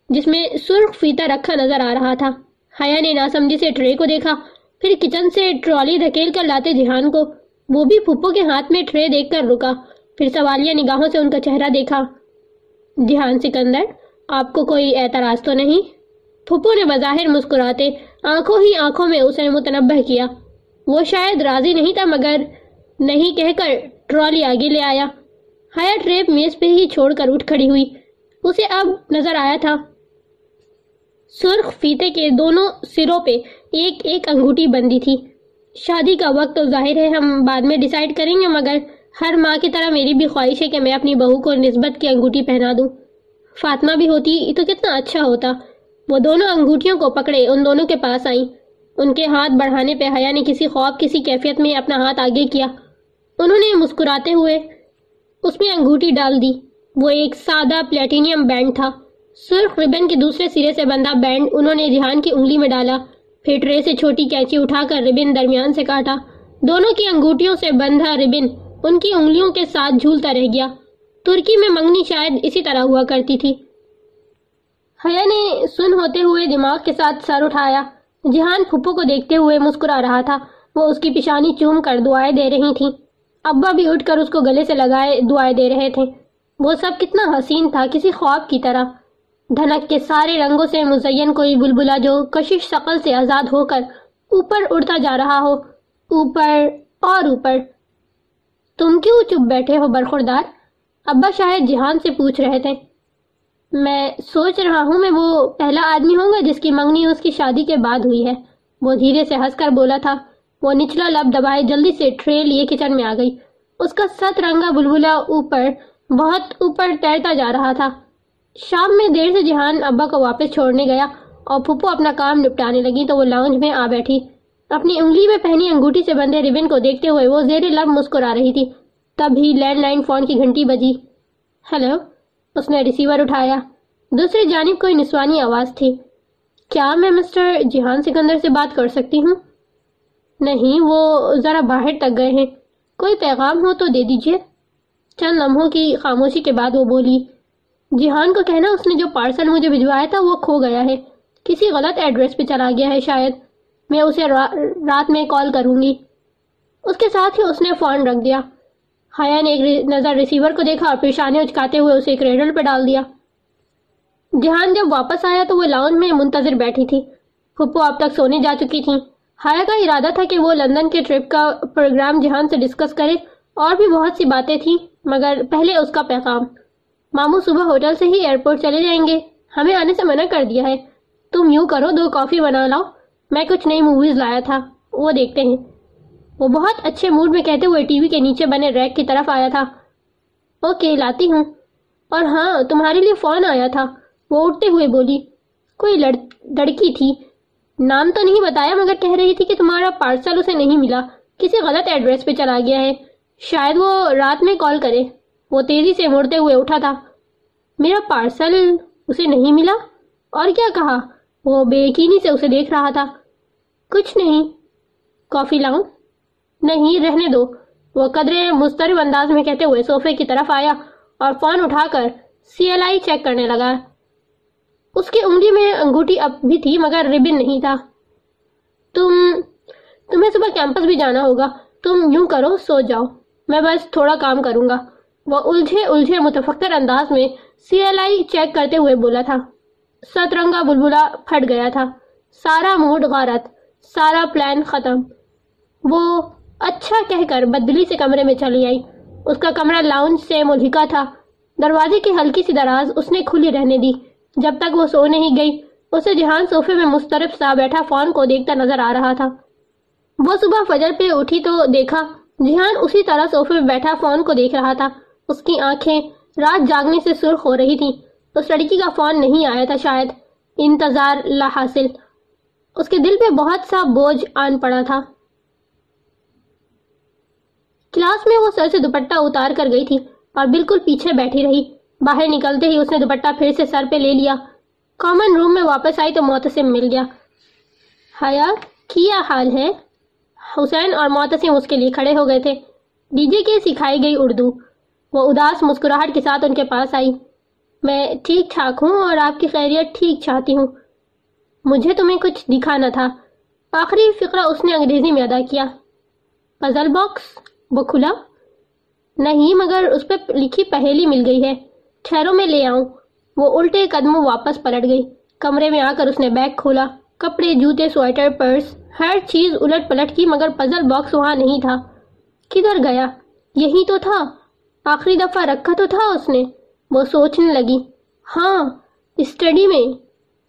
جس میں سرخ فیتا رکھا نظر آ رہا تھا۔ حیا نے ناسمجھی سے ٹرے کو دیکھا، پھر کچن سے ٹرالی دھکیل کر لاتے جہان کو۔ وہ بھی پھپھو کے ہاتھ میں ٹرے دیکھ کر رکا، پھر سوالیہ نگاہوں سے ان کا چہرہ دیکھا۔ جہان سکندر آپ کو کوئی اعتراض تو نہیں؟ پھپھو نے بظاہر مسکراتے آنکھوں ہی آنکھوں میں اسے متنبہ کیا۔ وہ شاید راضی نہیں تھا مگر نہیں کہہ کر ٹرالی آگے لے آیا۔ ہایا ٹریپ میز پہ ہی چھوڑ کر اٹھ کھڑی ہوئی۔ اسے اب نظر آیا تھا۔ سرخ فیتے کے دونوں سروں پہ ایک ایک انگوٹی بندی تھی۔ شادی کا وقت تو ظاہر ہے، ہم بعد میں ڈیسائیڈ کریں گے، مگر ہر ماں کی طرح میری بھی خواہش ہے کہ میں اپنی بہو کو نسبت کی انگوٹی پہنا دوں۔ فاطمہ بھی ہوتی تو کتنا اچھا ہوتا۔ وہ دونوں انگوٹھیوں کو پکڑے، ان دونوں کے پاس آئیں۔ ان کے ہاتھ بڑھانے پہ حیا نے کسی خواب، کسی کیفیت میں اپنا ہاتھ آگے کیا۔ انہوں نے مسکراتے ہوئے اس میں انگوٹھی ڈال دی۔ وہ ایک سادہ پلیٹینیم بینڈ تھا۔ سرخ ریبن کے دوسرے سرے سے بندہ بینڈ انہوں نے جہان کی انگلی میں ڈالا۔ پھر ٹرے سے چھوٹی کینچی اٹھا کر ریبن درمیان سے کاٹا۔ دونوں کی انگوٹھیوں سے بندھا ریبن ان کی انگلیوں کے ساتھ جھولتا رہ گیا۔ ترکی میں منگنی شاید اسی طرح ہوا کرتی تھی۔ حیا نے سن ہوتے ہوئے دماغ کے ساتھ سر اٹھایا۔ جہان پھپھو کو دیکھتے ہوئے مسکرا رہا تھا۔ وہ اس کی پیشانی چوم کر دعائیں دے رہی تھیں۔ ابا بھی اٹھ کر اس کو گلے سے لگائے دعائیں دے رہے تھے۔ وہ سب کتنا حسین تھا، کسی خواب کی طرح۔ دھنک کے سارے رنگوں سے مزین کوئی بلبلا جو کشش شکل سے آزاد ہو کر اوپر اڑتا جا رہا ہو۔ اوپر اور اوپر۔ تم کیوں چپ بیٹھے ہو برخوردار؟ ابا شاید جہان سے پوچھ رہے تھے۔ میں سوچ رہا ہوں میں وہ پہلا آدمی ہوں گا جس کی منگنی اس کی شادی کے بعد ہوئی ہے۔ وہ دھیرے سے ہنس کر بولا تھا۔ وہ نچلا لب دبائے جلدی سے ٹرے لیے کچن میں آ گئی۔ اس کا ست رنگا بلبلا اوپر، بہت اوپر تیرتا جا رہا تھا۔ شام میں دیر سے جہان ابا کو واپس چھوڑنے گیا اور پھپو اپنا کام نپٹانے لگی تو وہ لاؤنج میں آ بیٹھی۔ اپنی انگلی میں پہنی انگوٹھی سے بندھے ریبن کو دیکھتے ہوئے وہ زیر لب مسکرا رہی تھی۔ تب ہی لینڈ لائن فون کی گھنٹی بجی۔ ہیلو، اس نے ریسیور اٹھایا۔ دوسری جانب کوئی نسوانی آواز تھی۔ کیا میں مسٹر جہان سکندر سے بات کر سکتی ہوں؟ نہیں، وہ ذرا باہر تک گئے ہیں۔ کوئی پیغام ہو تو دے دیجیے۔ چند لمحوں کی خاموشی کے بعد وہ بولی، جہان کو کہنا اس نے جو پارسل مجھے بھجوایا تھا وہ کھو گیا ہے۔ کسی غلط ایڈریس پہ چلا گیا ہے شاید۔ میں اسے رات میں کال کروں گی۔ اس کے ساتھ ہی اس نے فون رکھ دیا۔ حیا نے ایک نظر ریسیور کو دیکھا اور پیشانی اچکاتے ہوئے اسے ایک ریڈل پہ ڈال دیا۔ جہان جب واپس آیا تو وہ لاؤنج میں منتظر بیٹھی تھی۔ پھپو اب تک سونے جا چکی تھی حیا کا ارادہ تھا کہ وہ لندن کے ٹرپ کا پروگرام جہان سے ڈسکس کرے۔ اور بھی بہت سی باتیں تھیں، مگر پہلے اس کا پیغام۔ مامو صبح ہوٹل سے ہی ایئرپورٹ چلے جائیں گے۔ ہمیں آنے سے منع کر دیا ہے۔ تم یوں کرو، دو کافی بنا لاؤ۔ میں کچھ نئی موویز لایا تھا۔ وہ دیکھتے ہیں۔ وہ بہت اچھے موڈ میں کہتے ہوئے ٹی وی کے نیچے بنے ریک کی طرف آیا تھا۔ اوکے، لاتی ہوں۔ اور ہاں تمہارے لیے فون آیا تھا۔ وہ اٹھتے ہوئے بولی، کوئی لڑکی تھی۔ نام تو نہیں بتایا، مگر کہہ رہی تھی کہ تمہارا پارسل اسے نہیں ملا۔ کسی غلط ایڈریس پہ چلا گیا ہے۔ شاید وہ رات میں کال کرے۔ وہ تیزی سے مڑتے ہوئے اٹھا تھا۔ میرا پارسل اسے نہیں ملا؟ اور کیا کہا؟ وہ بے یقینی سے اسے دیکھ رہا تھا۔ کچھ نہیں۔ کافی لاؤں۔ نہیں، رہنے دو۔ وہ قدرے مسترب انداز میں کہتے ہوئے صوفے کی طرف آیا اور فون اٹھا کر سی ایل آئی چیک کرنے لگا۔ اس کی انگلی میں انگوٹھی اب بھی تھی مگر ریبن نہیں تھا۔ تم، تمہیں صبح کیمپس بھی جانا ہوگا۔ تم یوں کرو، سو جاؤ۔ میں بس تھوڑا کام کروں گا۔ وہ الجھے الجھے متفکر انداز میں سی ایل آئی چیک کرتے ہوئے بولا تھا۔ سترنگا بلبلا پھٹ گیا تھا۔ سارا موڈ غارت، سارا پلان ختم۔ وہ اچھا کہہ کر بدلی سے کمرے میں چلی آئی۔ اس کا کمرہ لاؤنج سے ملحقہ تھا۔ دروازے کی ہلکی سی دراز اس نے کھلی رہنے دی۔ جب تک وہ سو نہیں گئی، اسے جہان صوفے میں مسترف سا بیٹھا فون کو دیکھتا نظر آ رہا تھا۔ وہ صبح فجر پہ اٹھی تو دیکھا، جہان اسی طرح صوفے میں بیٹھا فون کو دیکھ رہا تھا۔ اس کی آنکھیں رات جاگنے سے سرخ ہو رہی تھی اس لڑکی کا فون نہیں آیا تھا شاید۔ انتظار لا حاصل اس کے دل پہ بہت سا بوجھ آن پڑا تھا۔ کلاس میں وہ سر سے دوپٹہ اتار کر گئی تھی اور بالکل پیچھے بیٹھی رہی۔ باہر نکلتے ہی اس نے دوپٹہ پھر سے سر پہ لے لیا۔ کامن روم میں واپس آئی تو موتسم مل گیا۔ حیا، کیا حال ہے؟ حسین اور موتسم اس کے لیے کھڑے ہو گئے تھے۔ ڈی جے کے سکھائی گئی اردو۔ وہ اداس مسکراہٹ کے ساتھ ان کے پاس آئی۔ میں ٹھیک ٹھاک ہوں اور آپ کی خیریت ٹھیک چاہتی ہوں۔ مجھے تمہیں کچھ دکھانا تھا۔ آخری فقرہ اس نے انگریزی میں ادا کیا۔ Puzzle box. وہ کھلا؟ نہیں مگر اس پہ لکھی پہلی مل گئی ہے، ٹھہرو میں لے آؤں۔ وہ الٹے قدموں واپس پلٹ گئی۔ کمرے میں آ کر اس نے بیگ کھولا۔ کپڑے، جوتے، سویٹر، پرس، ہر چیز الٹ پلٹ کی، مگر پزل باکس وہاں نہیں تھا۔ کدھر گیا؟ یہی تو تھا۔ آخری دفعہ رکھا تو تھا اس نے۔ وہ سوچنے لگی۔ ہاں اسٹڈی میں۔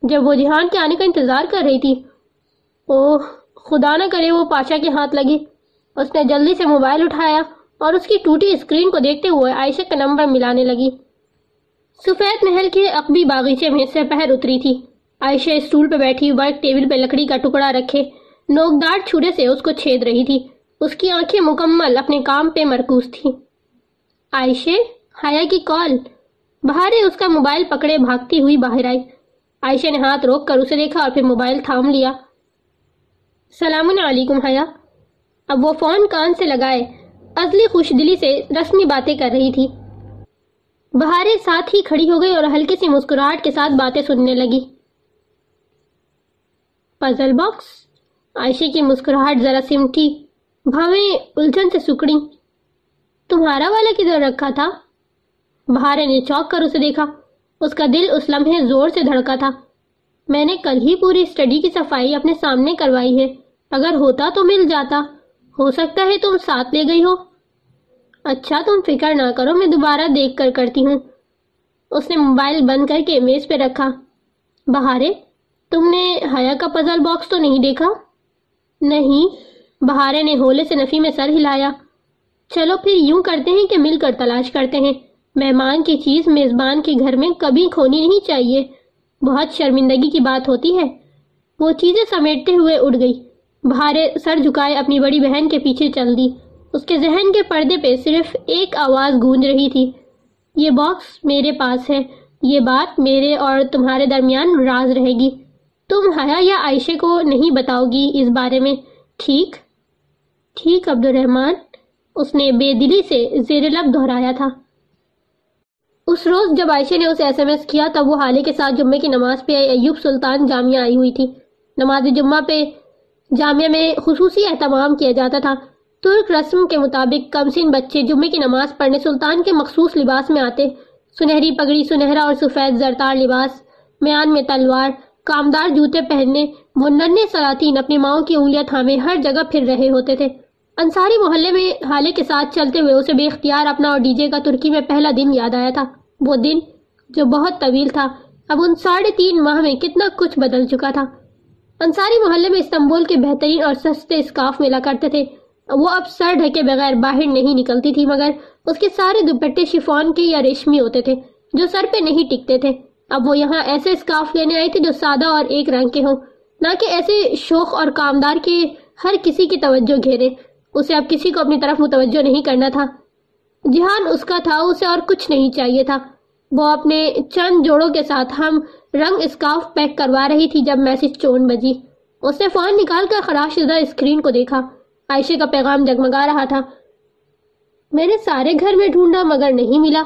جب وہ جہان کے آنے کا انتظار کر رہی تھی۔ اوہ، خدا نہ کرے وہ پاشا کے ہاتھ لگی اس نے جلدی سے موبائل اٹھایا اور اس کی ٹوٹی اسکرین کو دیکھتے ہوئے عائشہ کا نمبر ملانے لگی۔ سفید محل کے اقبی باغیچے میں سے پہر اتری تھی۔ عائشہ اسٹول پہ بیٹھی ورک ٹیبل پہ لکڑی کا ٹکڑا رکھے۔ نوکدار چھڑے سے اس کو چھید رہی تھی۔ اس کی آنکھیں مکمل اپنے کام پہ مرکوز تھی عائشہ، حیا کی کال۔ بہارے اس کا موبائل پکڑے بھاگتی ہوئی باہر آئی۔ عائشہ نے ہاتھ روک کر اسے دیکھا اور پھر موبائل تھام لیا۔ سلام علیکم، حیا۔ اب وہ فون کان سے لگائے۔ ازلی خوش دلی سے رسمی باتیں کر رہی تھی۔ بہارے ساتھ ہی کھڑی ہو گئی اور ہلکی سی مسکراہٹ کے ساتھ باتیں سننے لگی۔ پزل باکس عائشہ کی مسکراہٹ ذرا سمٹی۔ بھاویں الجھن سے سکڑی۔ تمہارا والا کدھر رکھا تھا؟ بہارے نے چوک کر اسے دیکھا۔ اس کا دل اس لمحے زور سے دھڑکا تھا۔ میں نے کل ہی پوری اسٹڈی کی صفائی اپنے سامنے کروائی ہے۔ اگر ہوتا تو مل جاتا۔ ہو سکتا ہے تم ساتھ لے گئی ہو۔ اچھا تم فکر نہ کرو، میں دوبارہ دیکھ کر کرتی ہوں۔ اس نے موبائل بند کر کے میز پہ رکھا۔ بہارے، تم نے حیا کا پزل باکس تو نہیں دیکھا؟ نہیں، بہارے نے ہولے سے نفی میں سر ہلایا۔ چلو پھر یوں کرتے ہیں کہ مل کر تلاش کرتے ہیں۔ مہمان کی چیز میزبان کے گھر میں کبھی کھونی نہیں چاہیے۔ بہت شرمندگی کی بات ہوتی ہے۔ وہ چیزیں سمیٹتے ہوئے اڑ گئی۔ بہارے سر جھکائے اپنی بڑی بہن کے پیچھے چل دی۔ اس کے ذہن کے پردے پہ صرف ایک آواز گونج رہی تھی۔ یہ باکس میرے پاس ہے۔ یہ بات میرے اور تمہارے درمیان راز رہے گی۔ تم حیا یا عائشہ کو نہیں بتاؤ گی اس بارے میں؟ ٹھیک۔ ٹھیک عبد الرحمن اس نے بے دلی سے زیر لب دہرایا تھا۔ اس روز جب عائشہ نے اسے ایس ایم ایس کیا، تب وہ حالے کے ساتھ جمعے کی نماز پہ آئی۔ ایوب سلطان جامعہ آئی ہوئی تھی۔ نماز جمعہ پہ جامعہ میں خصوصی اہتمام کیا جاتا تھا۔ ترک رسم کے مطابق کمسین بچے جمعے کی نماز پڑھنے سلطان کے مخصوص لباس میں آتے۔ سنہری پگڑی، سنہرا اور سفید زرتار لباس، میان میں تلوار، کامدار جوتے پہننے وہ ننے سلاطین اپنی ماؤں کی انگلیاں تھامے ہر جگہ پھر رہے ہوتے تھے۔ انصاری محلے میں حالے کے ساتھ چلتے ہوئے اسے بے اختیار اپنا اور ڈی جے کا ترکی میں پہلا دن یاد آیا تھا۔ وہ دن جو بہت طویل تھا۔ اب ان ساڑھے تین ماہ میں کتنا کچھ بدل چکا تھا۔ انصاری محلے میں استنبول کے بہترین اور سستے اسکاف ملا کرتے تھے۔ وہ اب سر ڈھکے بغیر باہر نہیں نکلتی تھی، مگر اس کے سارے دوپٹے شفون کے یا ریشمی ہوتے تھے، جو سر پہ نہیں ٹکتے تھے۔ اب وہ یہاں ایسے اسکارف لینے آئی تھی جو سادہ اور ایک رنگ کے ہوں۔ نہ کہ ایسے شوق اور کامدار کے ہر کسی کی توجہ گھیرے۔ اسے اب کسی کو اپنی طرف متوجہ نہیں کرنا تھا۔ جہان اس کا تھا، اسے اور کچھ نہیں چاہیے تھا۔ وہ اپنے چند جوڑوں کے ساتھ ہم رنگ اسکارف پیک کروا رہی تھی جب میسج چون بجی۔ اس نے فون نکال کر خراش شدہ اسکرین کو دیکھا۔ عائشہ کا پیغام جگمگا رہا تھا۔ میں نے سارے گھر میں ڈھونڈا مگر نہیں ملا۔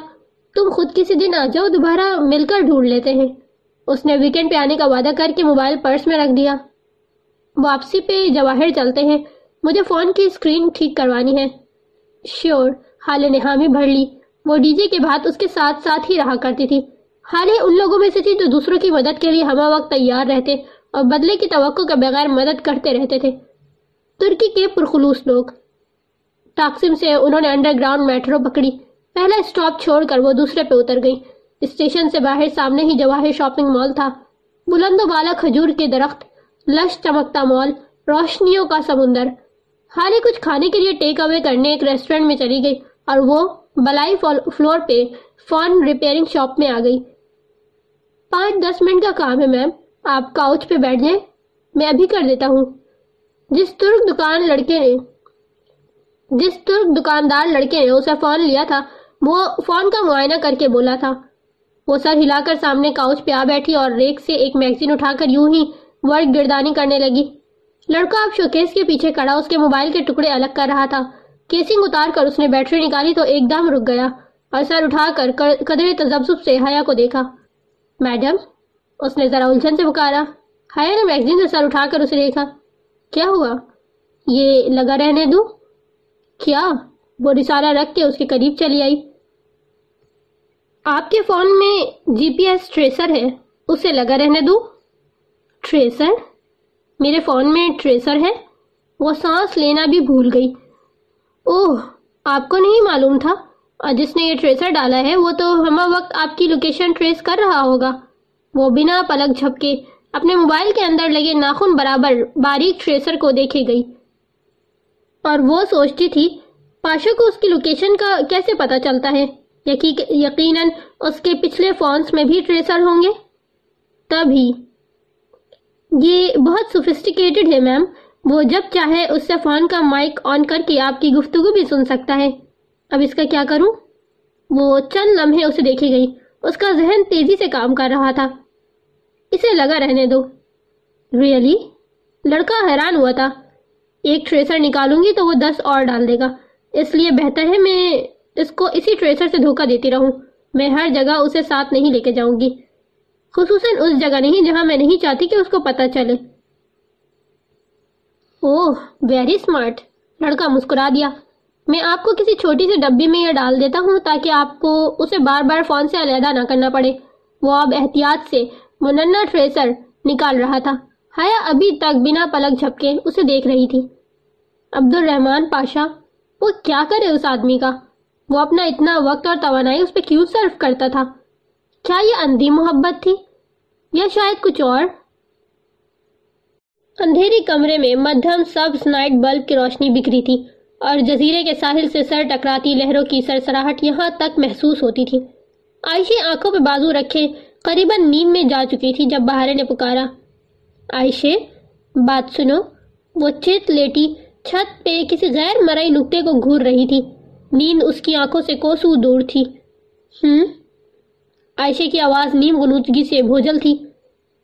تم خود کسی دن آ جاؤ، دوبارہ مل کر ڈھونڈ لیتے ہیں۔ اس نے ویکینڈ پہ آنے کا وعدہ کر کے موبائل پرس میں رکھ دیا۔ واپسی پہ جواہر چلتے ہیں۔ مجھے فون کی اسکرین ٹھیک کروانی ہے۔ شیور حالے نے حامی بھر لی۔ وہ ڈی جے کے بعد اس کے ساتھ ساتھ ہی رہا کرتی تھی۔ حالے ان لوگوں میں سے تھی جو دوسروں کی مدد کے لیے ہما وقت تیار رہتے اور بدلے کی توقع کے بغیر مدد کرتے رہتے تھے۔ ترکی کے پرخلوص لوگ۔ تاکسم سے انہوں نے انڈر گراؤنڈ میٹرو پکڑی۔ پہلا اسٹاپ چھوڑ کر وہ دوسرے پہ اتر گئی اسٹیشن سے باہر سامنے ہی جواہر شاپنگ مال تھا۔ بلند و بالا کھجور کے درخت لش چمکتا مال، روشنیوں کا سمندر۔ حالی کچھ کھانے کے لیے ٹیک اوے کرنے ایک ریسٹورنٹ میں چلی گئی اور وہ بلائی فلور پہ فون ریپیئرنگ شاپ میں آ گئی۔ پانچ دس منٹ کا کام ہے میم آپ کاؤچ پہ بیٹھ جائیں میں ابھی کر دیتا ہوں۔ جس ترک دکان لڑکے نے جس ترک دکاندار لڑکے نے اسے فون لیا تھا، وہ فون کا معائنہ کر کے بولا تھا۔ وہ سر ہلا کر سامنے کاؤچ پہ آ بیٹھی اور ریک سے ایک میگزین اٹھا کر یوں ہی ورک گردانی کرنے لگی۔ لڑکا اب شوکیس کے پیچھے کڑا اس کے موبائل کے ٹکڑے الگ کر رہا تھا۔ کیسنگ اتار کر اس نے بیٹری نکالی تو ایک دم رک گیا اور سر اٹھا کر قدر تذبذب سے حیا کو دیکھا۔ میڈم، اس نے ذرا الجھن سے پکارا۔ حیا نے میگزین سے سر اٹھا کر اسے دیکھا۔ کیا ہوا؟ یہ لگا رہنے دوں کیا؟ وہ رسالہ رکھ کے اس کے قریب چلی آئی۔ آپ کے فون میں جی پی ایس ٹریسر ہے۔ اسے لگا رہنے دوں ٹریسر؟ میرے فون میں ٹریسر ہے۔ وہ سانس لینا بھی بھول گئی۔ اوہ، آپ کو نہیں معلوم تھا؟ جس نے یہ ٹریسر ڈالا ہے، وہ تو ہما وقت آپ کی لوکیشن ٹریس کر رہا ہوگا۔ وہ بنا پلک جھپکے۔ اپنے موبائل کے اندر لگے ناخن برابر باریک ٹریسر کو دیکھے گئی۔ اور وہ سوچتی تھی پاشا کو اس کی لوکیشن کا کیسے پتا چلتا ہے؟ یقیناً اس کے پچھلے فونس میں بھی ٹریسر ہوں گے؟ تبھی۔ یہ بہت سوفسٹیکیٹڈ ہے میم۔ وہ جب چاہے اس سے فون کا مائک آن کر کے آپ کی گفتگو بھی سن سکتا ہے۔ اب اس کا کیا کروں؟ وہ چند لمحے اسے دیکھی گئی۔ اس کا ذہن تیزی سے کام کر رہا تھا۔ اسے لگا رہنے دو۔ ریئلی لڑکا حیران ہوا تھا۔ ایک ٹریسر نکالوں گی تو وہ دس اور ڈال دے گا۔ اس لیے بہتر ہے میں اس کو اسی ٹریسر سے دھوکہ دیتی رہوں۔ میں ہر جگہ اسے ساتھ نہیں لے کے جاؤں گی۔ خصوصاً اس جگہ نہیں جہاں میں نہیں چاہتی کہ اس کو پتا چلے۔ اوہ ویری اسمارٹ لڑکا مسکرا دیا۔ میں آپ کو کسی چھوٹی سی ڈبی میں یہ ڈال دیتا ہوں تاکہ آپ کو اسے بار بار فون سے علیحدہ نہ کرنا پڑے۔ وہ اب احتیاط سے مننا ٹریسر نکال رہا تھا۔ حیا ابھی تک بنا پلک جھپکے اسے دیکھ رہی تھی۔ عبد الرحمن پاشا، وہ کیا کرے اس آدمی کا؟ وہ اپنا اتنا وقت اور توانائی اس پہ کیوں صرف کرتا تھا؟ کیا یہ اندھی محبت تھی یا شاید کچھ اور؟ اندھیری کمرے میں مدھم سبز نائٹ بلب کی روشنی بکھری تھی۔ اور جزیرے کے ساحل سے سر ٹکراتی لہروں کی سرسراہٹ یہاں تک محسوس ہوتی تھی۔ عائشہ آنکھوں پہ بازو رکھے قریباً نیند میں جا چکی تھی جب بہارے نے پکارا۔ عائشہ، بات سنو۔ وہ چت لیٹی چھت پہ کسی غیر مرئی نکتے کو گھور رہی تھی۔ نیند اس کی آنکھوں سے کوسو دور تھی۔ ہم عائشہ کی آواز نیم غنوچگی سے بھوجل تھی۔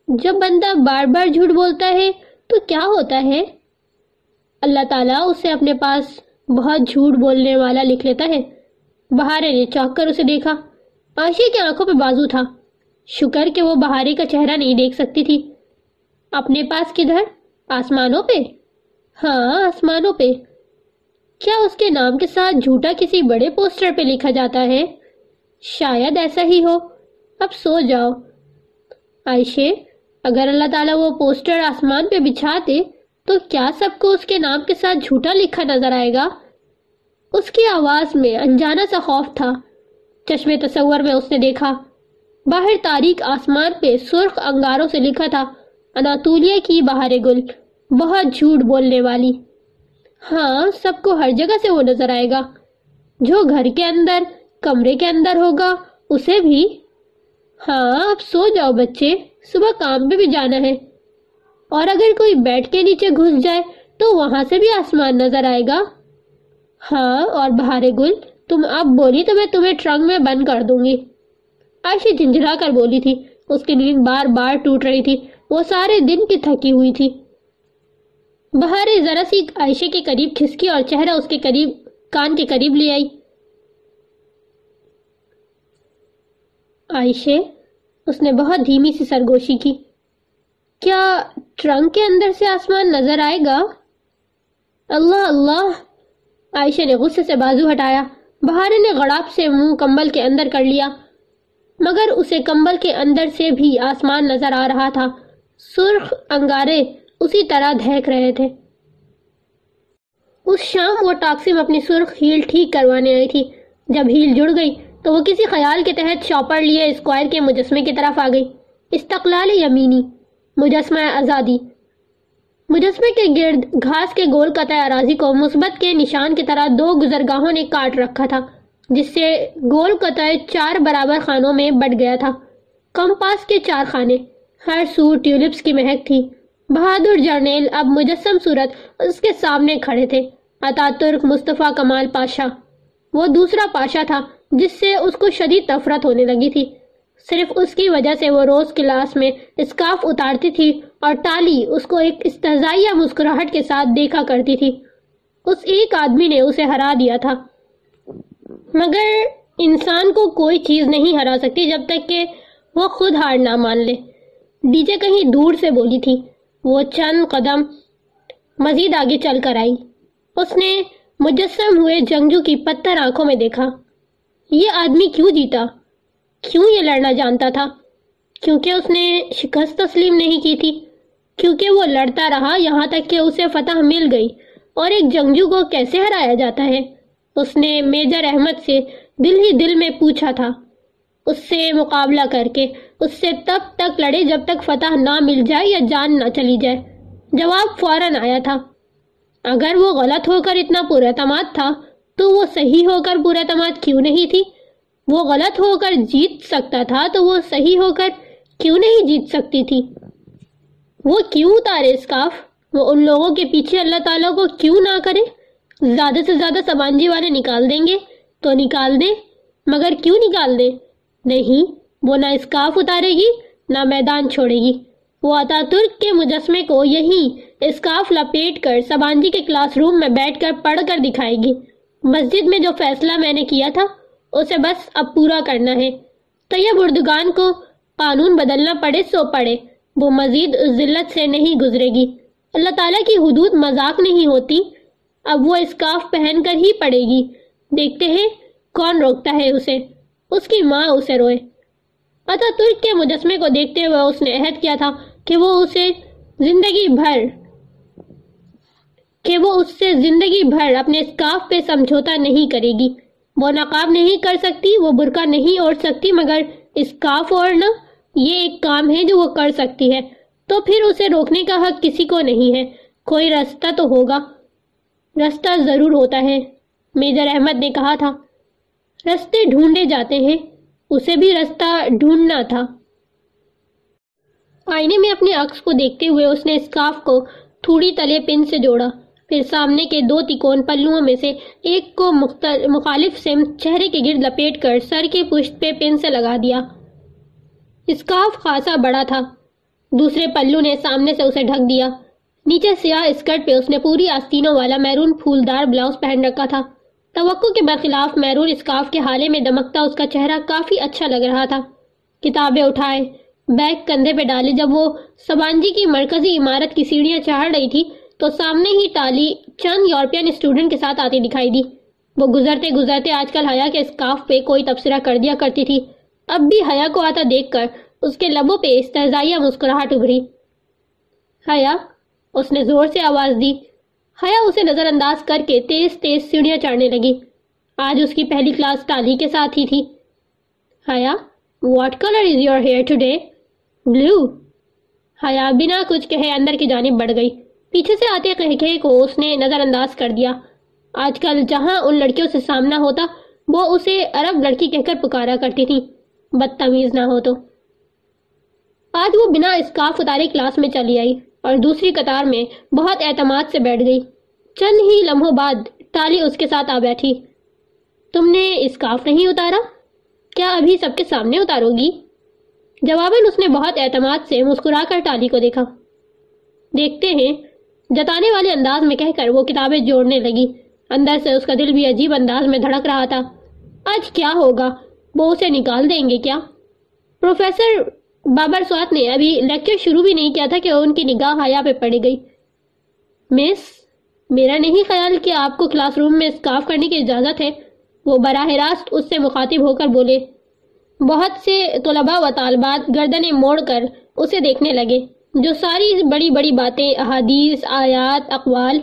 جب بندہ بار بار جھوٹ بولتا ہے تو کیا ہوتا ہے؟ اللہ تعالیٰ اسے اپنے پاس بہت جھوٹ بولنے والا لکھ لیتا ہے۔ بہارے نے چوک کر اسے دیکھا۔ عائشہ کی آنکھوں پہ بازو تھا۔ شکر کہ وہ بہارے کا چہرہ نہیں دیکھ سکتی تھی۔ اپنے پاس کدھر؟ آسمانوں پہ؟ ہاں آسمانوں پہ۔ کیا اس کے نام کے ساتھ جھوٹا کسی بڑے پوسٹر پہ لکھا جاتا ہے؟ شاید ایسا ہی ہو۔ اب سو جاؤ۔ عائشہ اگر اللہ تعالیٰ وہ پوسٹر آسمان پہ بچھا دے تو کیا سب کو اس کے نام کے ساتھ جھوٹا لکھا نظر آئے گا؟ اس کی آواز میں انجانا سا خوف تھا۔ چشم تصور میں اس نے دیکھا۔ باہر تاریخ آسمان پہ سرخ انگاروں سے لکھا تھا اناتولیا کی بہار گل، بہت جھوٹ بولنے والی۔ ہاں سب کو ہر جگہ سے وہ نظر آئے گا۔ جو گھر کے اندر، کمرے کے اندر ہوگا، اسے بھی۔ ہاں اب سو جاؤ بچے، صبح کام پہ بھی جانا ہے۔ اور اگر کوئی بیٹھ کے نیچے گھس جائے تو وہاں سے بھی آسمان نظر آئے گا۔ ہاں اور بہارے گل، تم اب بولی تو میں تمہیں ٹرنک میں بند کر دوں گی۔ عائشہ جنجلا کر بولی تھی۔ اس کی نیند بار بار ٹوٹ رہی تھی۔ وہ سارے دن کی تھکی ہوئی تھی۔ بہارے ذرا سی عائشہ کے قریب کھسکی اور چہرہ اس کے قریب، کان کے قریب لے آئی۔ عائشہ، اس نے بہت دھیمی سی سرگوشی کی۔ کیا ٹرنک کے اندر سے آسمان نظر آئے گا؟ اللہ اللہ۔ عائشہ نے غصے سے بازو ہٹایا۔ بہارے نے غڑاب سے منہ کمبل کے اندر کر لیا۔ مگر اسے کمبل کے اندر سے بھی آسمان نظر آ رہا تھا۔ سرخ انگارے اسی طرح دھیک رہے تھے۔ اس شام وہ ٹاکسی میں اپنی سرخ ہیل ٹھیک کروانے آئی تھی۔ جب ہیل جڑ گئی تو وہ کسی خیال کے تحت شاپر لیے اسکوائر کے مجسمے کی طرف آ گئی۔ استقلال یمینی۔ مجسمہ آزادی۔ مجسمے کے گرد گھاس کے گول قطع اراضی کو مثبت کے نشان کی طرح دو گزرگاہوں نے کاٹ رکھا تھا، جس سے گول قطع چار برابر خانوں میں بٹ گیا تھا۔ کم پاس کے چار خانے، ہر سو ٹیولپس کی مہک تھی۔ بہادر جرنیل اب مجسم صورت اس کے سامنے کھڑے تھے۔ اتاترک مصطفیٰ کمال پاشا، وہ دوسرا پاشا تھا، جس سے اس کو شدید تفرت ہونے لگی تھی۔ صرف اس کی وجہ سے وہ روز کلاس میں اسکاف اتارتی تھی اور ٹالی اس کو ایک استحزائیہ مسکراہٹ کے ساتھ دیکھا کرتی تھی۔ اس ایک آدمی نے اسے ہرا دیا تھا۔ مگر انسان کو کوئی چیز نہیں ہرا سکتی جب تک کہ وہ خود ہار نہ مان لے۔ ڈی جے کہیں دور سے بولی تھی۔ وہ چند قدم مزید آگے چل کر آئی۔ اس نے مجسم ہوئے جنگجو کی پتھر آنکھوں میں دیکھا۔ یہ آدمی کیوں جیتا؟ کیوں یہ لڑنا جانتا تھا؟ کیونکہ اس نے شکست تسلیم نہیں کی تھی۔ کیونکہ وہ لڑتا رہا یہاں تک کہ اسے فتح مل گئی۔ اور ایک جنگجو کو کیسے ہرایا جاتا ہے؟ اس نے میجر احمد سے دل ہی دل میں پوچھا تھا۔ اس سے مقابلہ کر کے، اس سے تب تک لڑے جب تک فتح نہ مل جائے یا جان نہ چلی جائے۔ جواب فوراً آیا تھا۔ اگر وہ غلط ہو کر اتنا پر اعتماد تھا، تو وہ صحیح ہو کر پر اعتماد کیوں نہیں تھی؟ وہ غلط ہو کر جیت سکتا تھا تو وہ صحیح ہو کر کیوں نہیں جیت سکتی تھی؟ وہ کیوں اتارے اسکاف؟ وہ ان لوگوں کے پیچھے اللہ تعالیٰ کو کیوں نہ کرے؟ زیادہ سے زیادہ سبانجی والے نکال دیں گے تو نکال دیں، مگر کیوں نکال دیں؟ نہیں، وہ نہ اسکاف اتارے گی، نہ میدان چھوڑے گی۔ وہ اتا ترک کے مجسمے کو یہیں اسکاف لپیٹ کر سبانجی کے کلاس روم میں بیٹھ کر پڑھ کر دکھائے گی۔ مسجد میں جو فیصلہ میں نے کیا تھا اسے بس اب پورا کرنا ہے۔ طیب اردگان کو قانون بدلنا پڑے سو پڑے۔ وہ مزید ذلت سے نہیں گزرے گی۔ اللہ تعالیٰ کی حدود مذاق نہیں ہوتی۔ اب وہ اسکاف پہن کر ہی پڑے گی۔ دیکھتے ہیں کون روکتا ہے اسے۔ اس کی ماں اسے روئے۔ اتا ترک کے مجسمے کو دیکھتے ہوئے اس نے عہد کیا تھا کہ وہ اسے زندگی بھر، کہ وہ اس سے زندگی بھر اپنے اسکاف پہ سمجھوتا نہیں کرے گی۔ وہ نقاب نہیں کر سکتی، وہ برقع نہیں اوڑھ سکتی، مگر اسکاف اوڑھنا یہ ایک کام ہے جو وہ کر سکتی ہے۔ تو پھر اسے روکنے کا حق کسی کو نہیں ہے۔ کوئی رستہ تو ہوگا۔ رستہ ضرور ہوتا ہے۔ میجر احمد نے کہا تھا۔ رستے ڈھونڈے جاتے ہیں۔ اسے بھی رستہ ڈھونڈنا تھا۔ آئینے میں اپنے عکس کو دیکھتے ہوئے اس نے اسکاف کو تھوڑی تلے پن سے جوڑا۔ پھر سامنے کے دو تکون پلوؤں میں سے ایک کو مخالف سے چہرے کے گرد لپیٹ کر سر کے پشت پہ پن سے لگا دیا۔ اسکارف خاصا بڑا تھا۔ دوسرے پلو نے سامنے سے اسے ڈھک دیا۔ نیچے سیاہ اسکرٹ پہ اس نے پوری آستینوں والا میرون پھولدار بلاؤز پہن رکھا تھا۔ توقع کے برخلاف میرون اسکارف کے حالے میں دمکتا اس کا چہرہ کافی اچھا لگ رہا تھا۔ کتابیں اٹھائے، بیگ کندھے پہ ڈالے جب وہ سبانجی کی مرکزی عمارت کی سیڑھیاں چڑھ رہی تھی۔ تو سامنے ہی ٹالی چند یورپین اسٹوڈنٹ کے ساتھ آتی دکھائی دی۔ وہ گزرتے گزرتے آج کل حیا کے اسکاف پہ کوئی تبصرہ کر دیا کرتی تھی۔ اب بھی حیا کو آتا دیکھ کر اس کے لبوں پہ استحزائیہ مسکراہٹ ابھری۔ حیا، اس نے زور سے آواز دی۔ حیا اسے نظر انداز کر کے تیز تیز سیڑھیاں چڑھنے لگی۔ آج اس کی پہلی کلاس ٹالی کے ساتھ ہی تھی۔ Haya what colour is your hair today blue Haya بنا کچھ کہے اندر کی جانب بڑھ گئی۔ پیچھے سے آتے کہکے کو اس نے نظر انداز کر دیا۔ آج کل جہاں ان لڑکیوں سے سامنا ہوتا، وہ اسے عرب لڑکی کہہ کر پکارا کرتی تھی بدتمیز نہ ہو تو۔ آج وہ بنا اسکاف اتارے کلاس میں چلی آئی اور دوسری قطار میں بہت اعتماد سے بیٹھ گئی۔ چند ہی لمحوں بعد تالی اس کے ساتھ آ بیٹھی۔ تم نے اسکاف نہیں اتارا؟ کیا ابھی سب کے سامنے اتارو گی؟ جواباً اس نے بہت اعتماد سے مسکرا کر ٹالی کو دیکھا۔ دیکھتے ہیں جتانے والے انداز میں کہہ کر وہ کتابیں جوڑنے لگی۔ اندر سے اس کا دل بھی عجیب انداز میں دھڑک رہا تھا۔ آج کیا ہوگا؟ وہ اسے نکال دیں گے کیا؟ پروفیسر بابر سوات نے ابھی لیکچر شروع بھی نہیں کیا تھا کہ ان کی نگاہ حیا پہ پڑی گئی۔ مس، میرا نہیں خیال کہ آپ کو کلاس روم میں اسکاف کرنے کی اجازت ہے۔ وہ براہ راست اس سے مخاطب ہو کر بولے۔ بہت سے طلباء و طالبات گردنیں موڑ کر اسے دیکھنے لگے۔ جو ساری بڑی بڑی باتیں، احادیث، آیات، اقوال،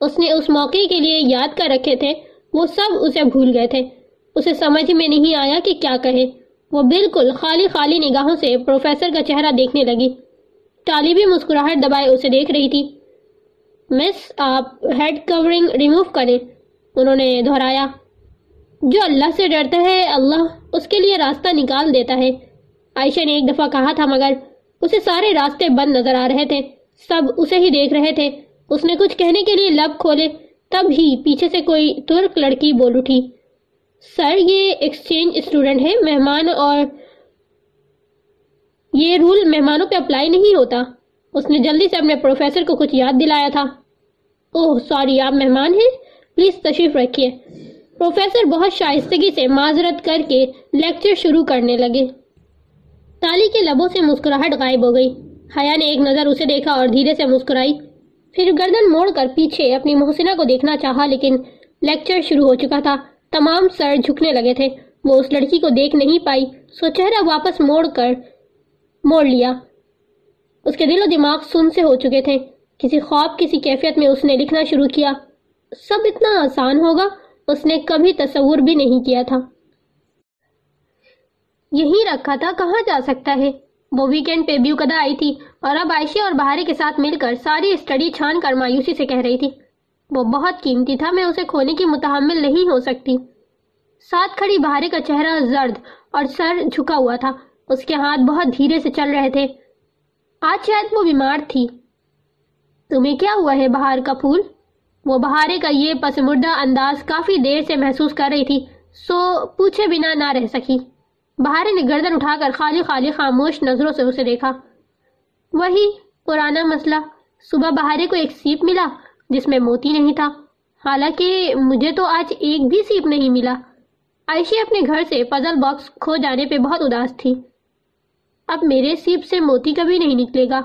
اس نے اس موقع کے لیے یاد کر رکھے تھے، وہ سب اسے بھول گئے تھے۔ اسے سمجھ میں نہیں آیا کہ کیا کہے۔ وہ بالکل خالی خالی نگاہوں سے پروفیسر کا چہرہ دیکھنے لگی۔ ٹالی بھی مسکراہٹ دبائے اسے دیکھ رہی تھی۔ مس، آپ ہیڈ کورنگ ریموو کریں، انہوں نے دہرایا۔ جو اللہ سے ڈرتا ہے، اللہ اس کے لیے راستہ نکال دیتا ہے۔ عائشہ نے ایک دفعہ کہا تھا، مگر اسے سارے راستے بند نظر آ رہے تھے۔ سب اسے ہی دیکھ رہے تھے۔ اس نے کچھ کہنے کے لیے لب کھولے۔ تب ہی پیچھے سے کوئی ترک لڑکی بول اٹھی۔ سر، یہ ایکسچینج اسٹوڈنٹ ہے۔ مہمان اور یہ رول مہمانوں پہ اپلائی نہیں ہوتا۔ اس نے جلدی سے اپنے پروفیسر کو کچھ یاد دلایا تھا۔ اوہ سوری آپ مہمان ہیں؟ پلیز تشریف رکھیے۔ پروفیسر بہت شائستگی سے معذرت کر کے لیکچر شروع کرنے لگے۔ تالی کے لبوں سے مسکراہٹ غائب ہو گئی۔ حیا نے ایک نظر اسے دیکھا اور دھیرے سے مسکرائی۔ پھر گردن موڑ کر پیچھے اپنی محسنہ کو دیکھنا چاہا، لیکن لیکچر شروع ہو چکا تھا۔ تمام سر جھکنے لگے تھے۔ وہ اس لڑکی کو دیکھ نہیں پائی۔ سو چہرہ واپس موڑ کر موڑ لیا۔ اس کے دل و دماغ سن سے ہو چکے تھے۔ کسی خواب، کسی کیفیت میں اس نے لکھنا شروع کیا۔ سب اتنا آسان ہوگا؟ اس نے کبھی تصور بھی نہیں کیا تھا۔ یہی رکھا تھا کہاں جا سکتا ہے؟ وہ ویکینڈ پہ بیو آئی تھی اور اب عائشہ اور بہارے کے ساتھ مل کر ساری اسٹڈی چھان کر مایوسی سے کہہ رہی تھی۔ وہ بہت قیمتی تھا، میں اسے کھونے کی متحمل نہیں ہو سکتی۔ ساتھ کھڑی بہارے کا چہرہ زرد اور سر جھکا ہوا تھا۔ اس کے ہاتھ بہت دھیرے سے چل رہے تھے۔ آج شاید وہ بیمار تھی۔ تمہیں کیا ہوا ہے بہار کا پھول؟ وہ بہارے کا یہ پس مردہ انداز کافی دیر سے محسوس کر رہی تھی۔ سو پوچھے بنا نہ رہ سکی۔ بہارے نے گردن اٹھا کر خالی خالی خاموش نظروں سے اسے دیکھا۔ وہی پرانا مسئلہ۔ صبح بہارے کو ایک سیپ ملا جس میں موتی نہیں تھا۔ حالانکہ مجھے تو آج ایک بھی سیپ نہیں ملا۔ عائشہ اپنے گھر سے پزل باکس کھو جانے پہ بہت اداس تھی۔ اب میرے سیپ سے موتی کبھی نہیں نکلے گا۔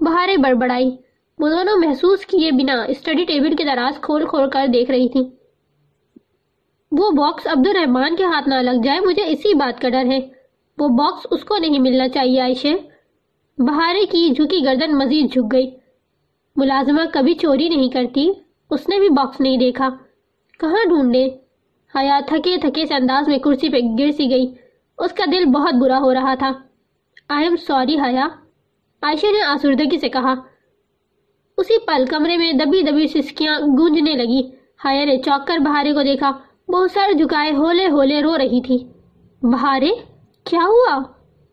بہاریں بڑبڑائی۔ وہ دونوں محسوس کیے بنا اسٹڈی ٹیبل کے دراز کھول کھول کر دیکھ رہی تھی وہ باکس عبد الرحمان کے ہاتھ نہ لگ جائے، مجھے اسی بات کا ڈر ہے۔ وہ باکس اس کو نہیں ملنا چاہیے، عائشہ۔ بہارے کی جھکی گردن مزید جھک گئی۔ ملازمہ کبھی چوری نہیں کرتی، اس نے بھی باکس نہیں دیکھا۔ کہاں ڈھونڈے؟ حیا تھکے تھکے سے انداز میں کرسی پہ گر سی گئی۔ اس کا دل بہت برا ہو رہا تھا۔ آئی ایم سوری حیا۔ عائشہ نے آسردگی سے کہا۔ اسی پل کمرے میں دبی دبی سسکیاں گونجنے لگی۔ حیا نے چوک کر بہارے کو دیکھا۔ وہ سر جھکائے ہولے ہولے رو رہی تھی۔ بہارے، کیا ہوا؟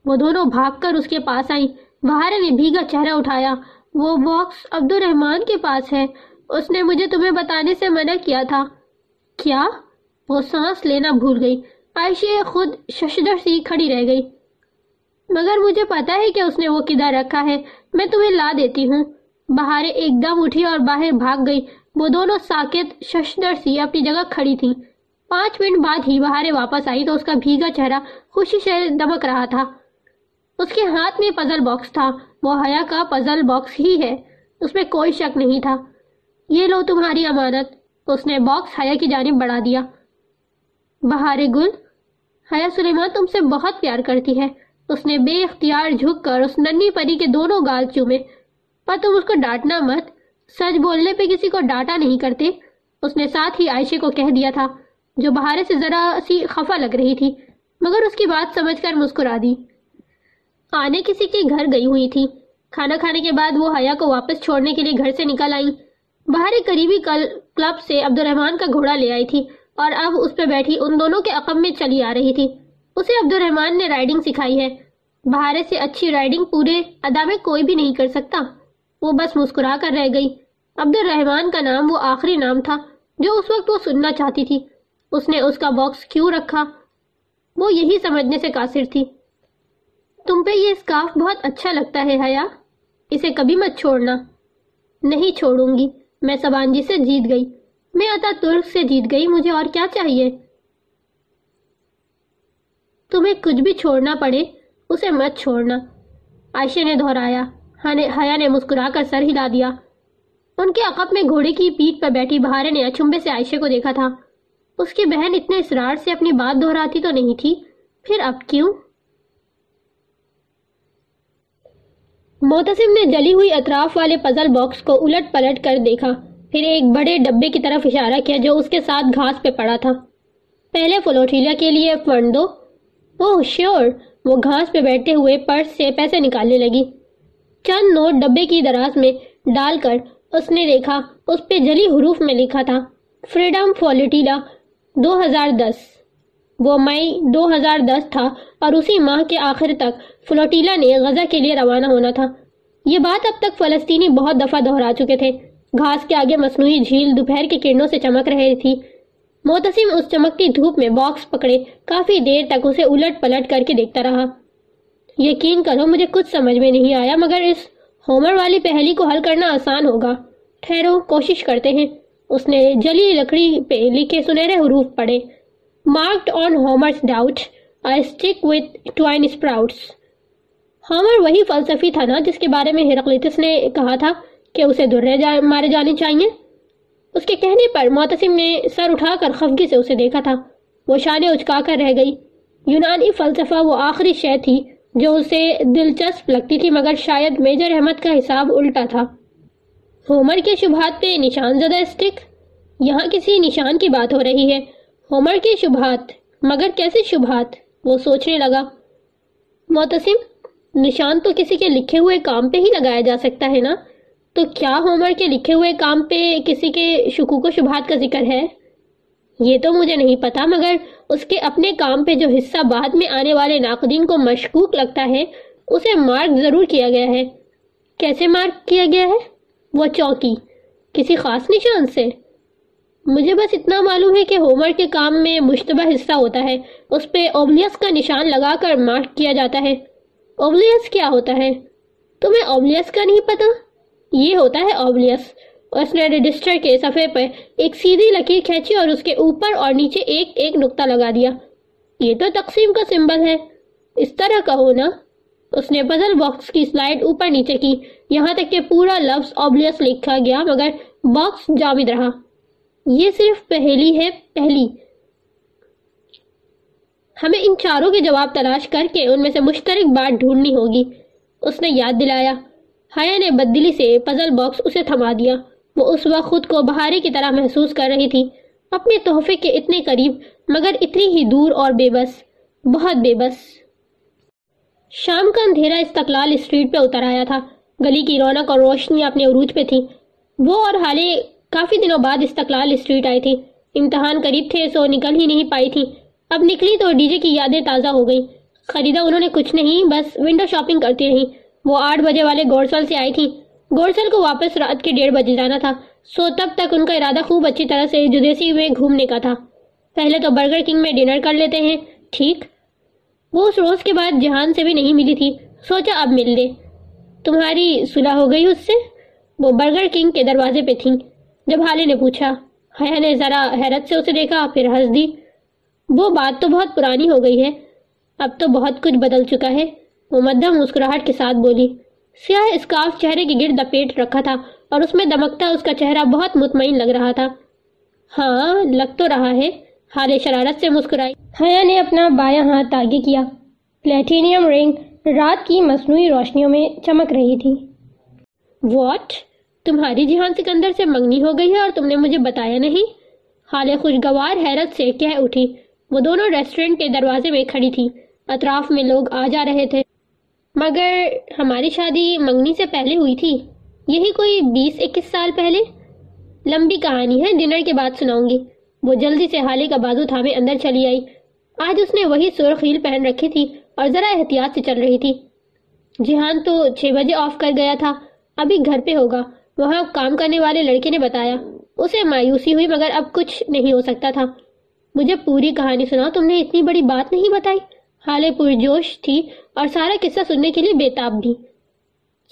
وہ دونوں بھاگ کر اس کے پاس آئیں۔ بہارے نے بھیگا چہرہ اٹھایا۔ وہ باکس عبد الرحمان کے پاس ہے۔ اس نے مجھے تمہیں بتانے سے منع کیا تھا۔ کیا؟ وہ سانس لینا بھول گئی۔ عائشہ خود ششدر سی کھڑی رہ گئی۔ مگر مجھے پتا ہے کہ اس نے وہ کدھر رکھا ہے۔ میں تمہیں لا دیتی ہوں۔ بہارے ایک دم اٹھی اور باہر بھاگ گئی۔ وہ دونوں ساکت ششدر سی اپنی جگہ کھڑی تھی پانچ منٹ بعد ہی بہارے واپس آئی تو اس کا بھیگا چہرہ خوشی سے دمک رہا تھا۔ اس کے ہاتھ میں پزل باکس تھا۔ وہ حیا کا پزل باکس ہی ہے۔ اس میں کوئی شک نہیں تھا۔ یہ لو تمہاری امانت۔ اس نے باکس حیا کی جانب بڑھا دیا۔ بہارے گل، حیا سلیمان تم سے بہت پیار کرتی ہے۔ اس نے بے اختیار جھک کر اس ننی پری کے دونوں گال چومے۔ پر تم اس کو ڈانٹنا مت۔ سچ بولنے پہ کسی کو ڈانٹا نہیں کرتے۔ اس نے ساتھ ہی عائشہ کو کہہ دیا تھا۔ جو بہارے سے ذرا سی خفا لگ رہی تھی، مگر اس کی بات سمجھ کر مسکرا دی۔ آنے کسی کے گھر گئی ہوئی تھی۔ کھانا کھانے کے بعد وہ حیا کو واپس چھوڑنے کے لیے گھر سے نکل آئی۔ بہارے قریبی کلب سے عبد الرحمان کا گھوڑا لے آئی تھی اور اب اس پہ بیٹھی ان دونوں کے عقب میں چلی آ رہی تھی۔ اسے عبدالرحمان نے رائڈنگ سکھائی ہے۔ بہارے سے اچھی رائڈنگ پورے ادا میں کوئی بھی نہیں کر سکتا۔ وہ بس مسکرا کر رہ گئی۔ عبدالرحمان کا نام وہ آخری نام تھا جو اس وقت وہ سننا چاہتی تھی۔ اس نے اس کا باکس کیوں رکھا؟ وہ یہی سمجھنے سے قاصر تھی۔ تم پہ یہ اسکارف بہت اچھا لگتا ہے، حیا۔ اسے کبھی مت چھوڑنا۔ نہیں چھوڑوں گی۔ میں سبانجی سے جیت گئی۔ میں عطا ترک سے جیت گئی۔ مجھے اور کیا چاہیے؟ تمہیں کچھ بھی چھوڑنا پڑے، اسے مت چھوڑنا۔ عائشہ نے دہرایا۔ حیا نے مسکرا کر سر ہلا دیا۔ ان کے عقب میں گھوڑے کی پیٹ پر بیٹھی بہارے نے اچھمبے سے عائشہ کو دیکھا تھا۔ اس کی بہن اتنے اسرار سے اپنی بات دہراتی تو نہیں تھی، پھر اب کیوں؟ موتسم نے جلی ہوئی اطراف والے پزل باکس کو الٹ پلٹ کر دیکھا۔ پھر ایک بڑے ڈبے کی طرف اشارہ کیا جو اس کے ساتھ گھاس پہ پڑا تھا۔ پہلے فلوٹیلا کے لیے فنڈ دو اوہ، شیور۔ وہ گھاس پہ بیٹھے ہوئے پرس سے پیسے نکالنے لگی۔ چند نوٹ ڈبے کی دراز میں ڈال کر اس نے دیکھا۔ اس پہ جلی حروف میں لکھا تھا۔ فریڈم فولیٹیلا دو ہزار دس۔ وہ مئی دو ہزار دس تھا اور اسی ماہ کے آخر تک فلوٹیلا نے غزہ کے لیے روانہ ہونا تھا۔ یہ بات اب تک فلسطینی بہت دفعہ دہرا چکے تھے۔ گھاس کے آگے مصنوعی جھیل دوپہر کے کرنوں سے چمک رہے تھی موتسم اس چمکتی دھوپ میں باکس پکڑے، کافی دیر تک اسے الٹ پلٹ کر کے دیکھتا رہا۔ یقین کرو، مجھے کچھ سمجھ میں نہیں آیا، مگر اس ہومر والی پہلی کو حل کرنا آسان ہوگا۔ ٹھہرو، کوشش کرتے ہیں۔ اس نے جلی لکڑی پہ لکھے سنہرے حروف پڑے marked on Homer's doubt I stick with twine sprouts Homer وہی فلسفی تھا نا جس کے بارے میں ہرقلیتس نے کہا تھا کہ اسے درے جا، مارے جانے چاہیے۔ اس کے کہنے پر معتصم نے سر اٹھا کر خفگی سے اسے دیکھا تھا۔ وہ شانے اچکا کر رہ گئی۔ یونانی فلسفہ وہ آخری شے تھی جو اسے دلچسپ لگتی تھی، مگر شاید میجر احمد کا حساب الٹا تھا۔ ہومر کے شبہات پہ نشان زدہ اسٹک؟ یہاں کسی نشان کی بات ہو رہی ہے۔ ہومر کے شبہات، مگر کیسے شبہات؟ وہ سوچنے لگا۔ معتصم، نشان تو کسی کے لکھے ہوئے کام پہ ہی لگایا جا سکتا ہے نا؟ تو کیا ہومر کے لکھے ہوئے کام پہ کسی کے شکوک و شبہات کا ذکر ہے؟ یہ تو مجھے نہیں پتا، مگر اس کے اپنے کام پہ جو حصہ بعد میں آنے والے ناقدین کو مشکوک لگتا ہے، اسے مارک ضرور کیا گیا ہے۔ کیسے مارک کیا گیا ہے؟ وہ چوکی، کسی خاص نشان سے۔ مجھے بس اتنا معلوم ہے کہ ہومر کے کام میں مشتبہ حصہ ہوتا ہے۔ اس پہ اوبلیس کا نشان لگا کر مارک کیا جاتا ہے۔ اوبلیس کیا ہوتا ہے؟ تمہیں اوبلیس کا نہیں پتا یہ ہوتا ہے اوبلیس اس نے رجسٹر کے صفحے پر ایک سیدھی لکیر کھینچی اور اس کے اوپر اور نیچے ایک ایک نقطہ لگا دیا۔ یہ تو تقسیم کا سمبل ہے۔ اس طرح کا ہونا اس نے پزل باکس کی سلائڈ اوپر نیچے کی۔ یہاں تک کہ پورا لفظ اوبلیس لکھا گیا، مگر باکس جامد رہا۔ یہ صرف پہلی ہے، پہلی۔ ہمیں ان چاروں کے جواب تلاش کر کے ان میں سے مشترک بات ڈھونڈنی ہوگی۔ اس نے یاد دلایا۔ ہایا نے بدلی سے پزل باکس اسے تھما دیا۔ وہ اس وقت خود کو بہارے کی طرح محسوس کر رہی تھی۔ اپنے تحفے کے اتنے قریب، مگر اتنی ہی دور اور بے بس، بہت بے بس۔ شام کا اندھیرا استقلال اسٹریٹ پہ اتر آیا تھا۔ گلی کی رونق اور روشنی اپنے عروج پہ تھی۔ وہ اور حالے کافی دنوں بعد استقلال اسٹریٹ آئی تھی امتحان قریب تھے، سو نکل ہی نہیں پائی تھی۔ اب نکلی تو ڈی جے کی یادیں تازہ ہو گئی خریدا انہوں نے کچھ نہیں، بس ونڈو شاپنگ کرتی رہی۔ وہ آٹھ بجے والے گورسل سے آئی تھی۔ گورسل کو واپس رات کے ڈیڑھ بجے جانا تھا۔ سو تب تک ان کا ارادہ خوب اچھی طرح سے جدیسی میں گھومنے کا تھا۔ پہلے تو برگر کنگ میں ڈنر کر لیتے ہیں، ٹھیک۔ وہ اس روز کے بعد جہان سے بھی نہیں ملی تھی۔ سوچا اب مل لے۔ تمہاری صلح ہو گئی اس سے؟ وہ برگر کنگ کے دروازے پہ تھیں۔ جب حالے نے پوچھا، حیا نے ذرا حیرت سے اسے دیکھا، پھر ہنس دی۔ وہ بات تو بہت پرانی ہو گئی ہے۔ اب تو بہت کچھ بدل چکا ہے۔ وہ مدھم مسکراہٹ کے ساتھ بولی، سیاہ اسکارف چہرے کے گرد پیٹ رکھا تھا اور اس میں دمکتا اس کا چہرہ بہت مطمئن لگ رہا تھا۔ ہاں لگ تو رہا ہے۔ حال شرارت سے مسکرائی۔ حیا نے اپنا بایاں ہاتھ آگے کیا۔ پلیٹینیم رنگ رات کی مصنوعی روشنیوں میں چمک رہی تھی۔ واٹ؟ تمہاری جہان سکندر سے منگنی ہو گئی ہے اور تم نے مجھے بتایا نہیں؟ حال خوشگوار حیرت سے کہہ اٹھی۔ وہ دونوں ریسٹورنٹ کے دروازے میں کھڑی تھی اطراف میں لوگ آ جا رہے تھے۔ مگر ہماری شادی منگنی سے پہلے ہوئی تھی۔ یہی کوئی بیس اکیس سال پہلے؟ لمبی کہانی ہے۔ ڈنر کے بعد سناؤں گی۔ وہ جلدی سے حالے کا بازو تھامے اندر چلی آئی۔ آج اس نے وہی سرخیل پہن رکھی تھی اور ذرا احتیاط سے چل رہی تھی۔ جہان تو چھ بجے آف کر گیا تھا۔ ابھی گھر پہ ہوگا۔ وہاں کام کرنے والے لڑکے نے بتایا۔ اسے مایوسی ہوئی مگر اب کچھ نہیں ہو سکتا تھا۔ مجھے پوری کہانی سنا تم نے اتنی بڑی بات نہیں بتائی۔ حالے پرجوش تھی اور سارا قصہ سننے کے لیے بےتاب بھی۔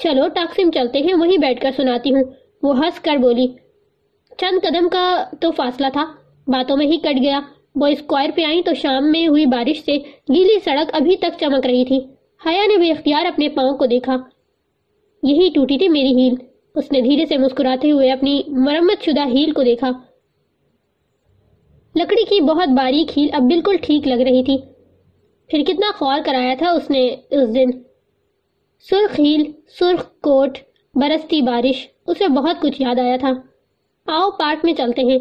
چلو ٹاکسم چلتے ہیں، وہیں بیٹھ کر سناتی ہوں۔ وہ ہنس کر بولی، چند قدم کا تو فاصلہ تھا۔ باتوں میں ہی کٹ گیا۔ وہ اسکوائر پہ آئیں تو شام میں ہوئی بارش سے گیلی سڑک ابھی تک چمک رہی تھی۔ حیا نے بھی اختیار اپنے پاؤں کو دیکھا۔ یہی ٹوٹی تھی میری ہیل۔ اس نے دھیرے سے مسکراتے ہوئے اپنی مرمت شدہ ہیل کو دیکھا۔ لکڑی کی بہت باریک ہیل اب بالکل ٹھیک لگ رہی تھی۔ پھر کتنا خوار کرایا تھا اس نے اس دن۔ سرخ ہیل، سرخ کوٹ، برستی بارش، اسے بہت کچھ یاد آیا تھا۔ آؤ پارک میں چلتے ہیں۔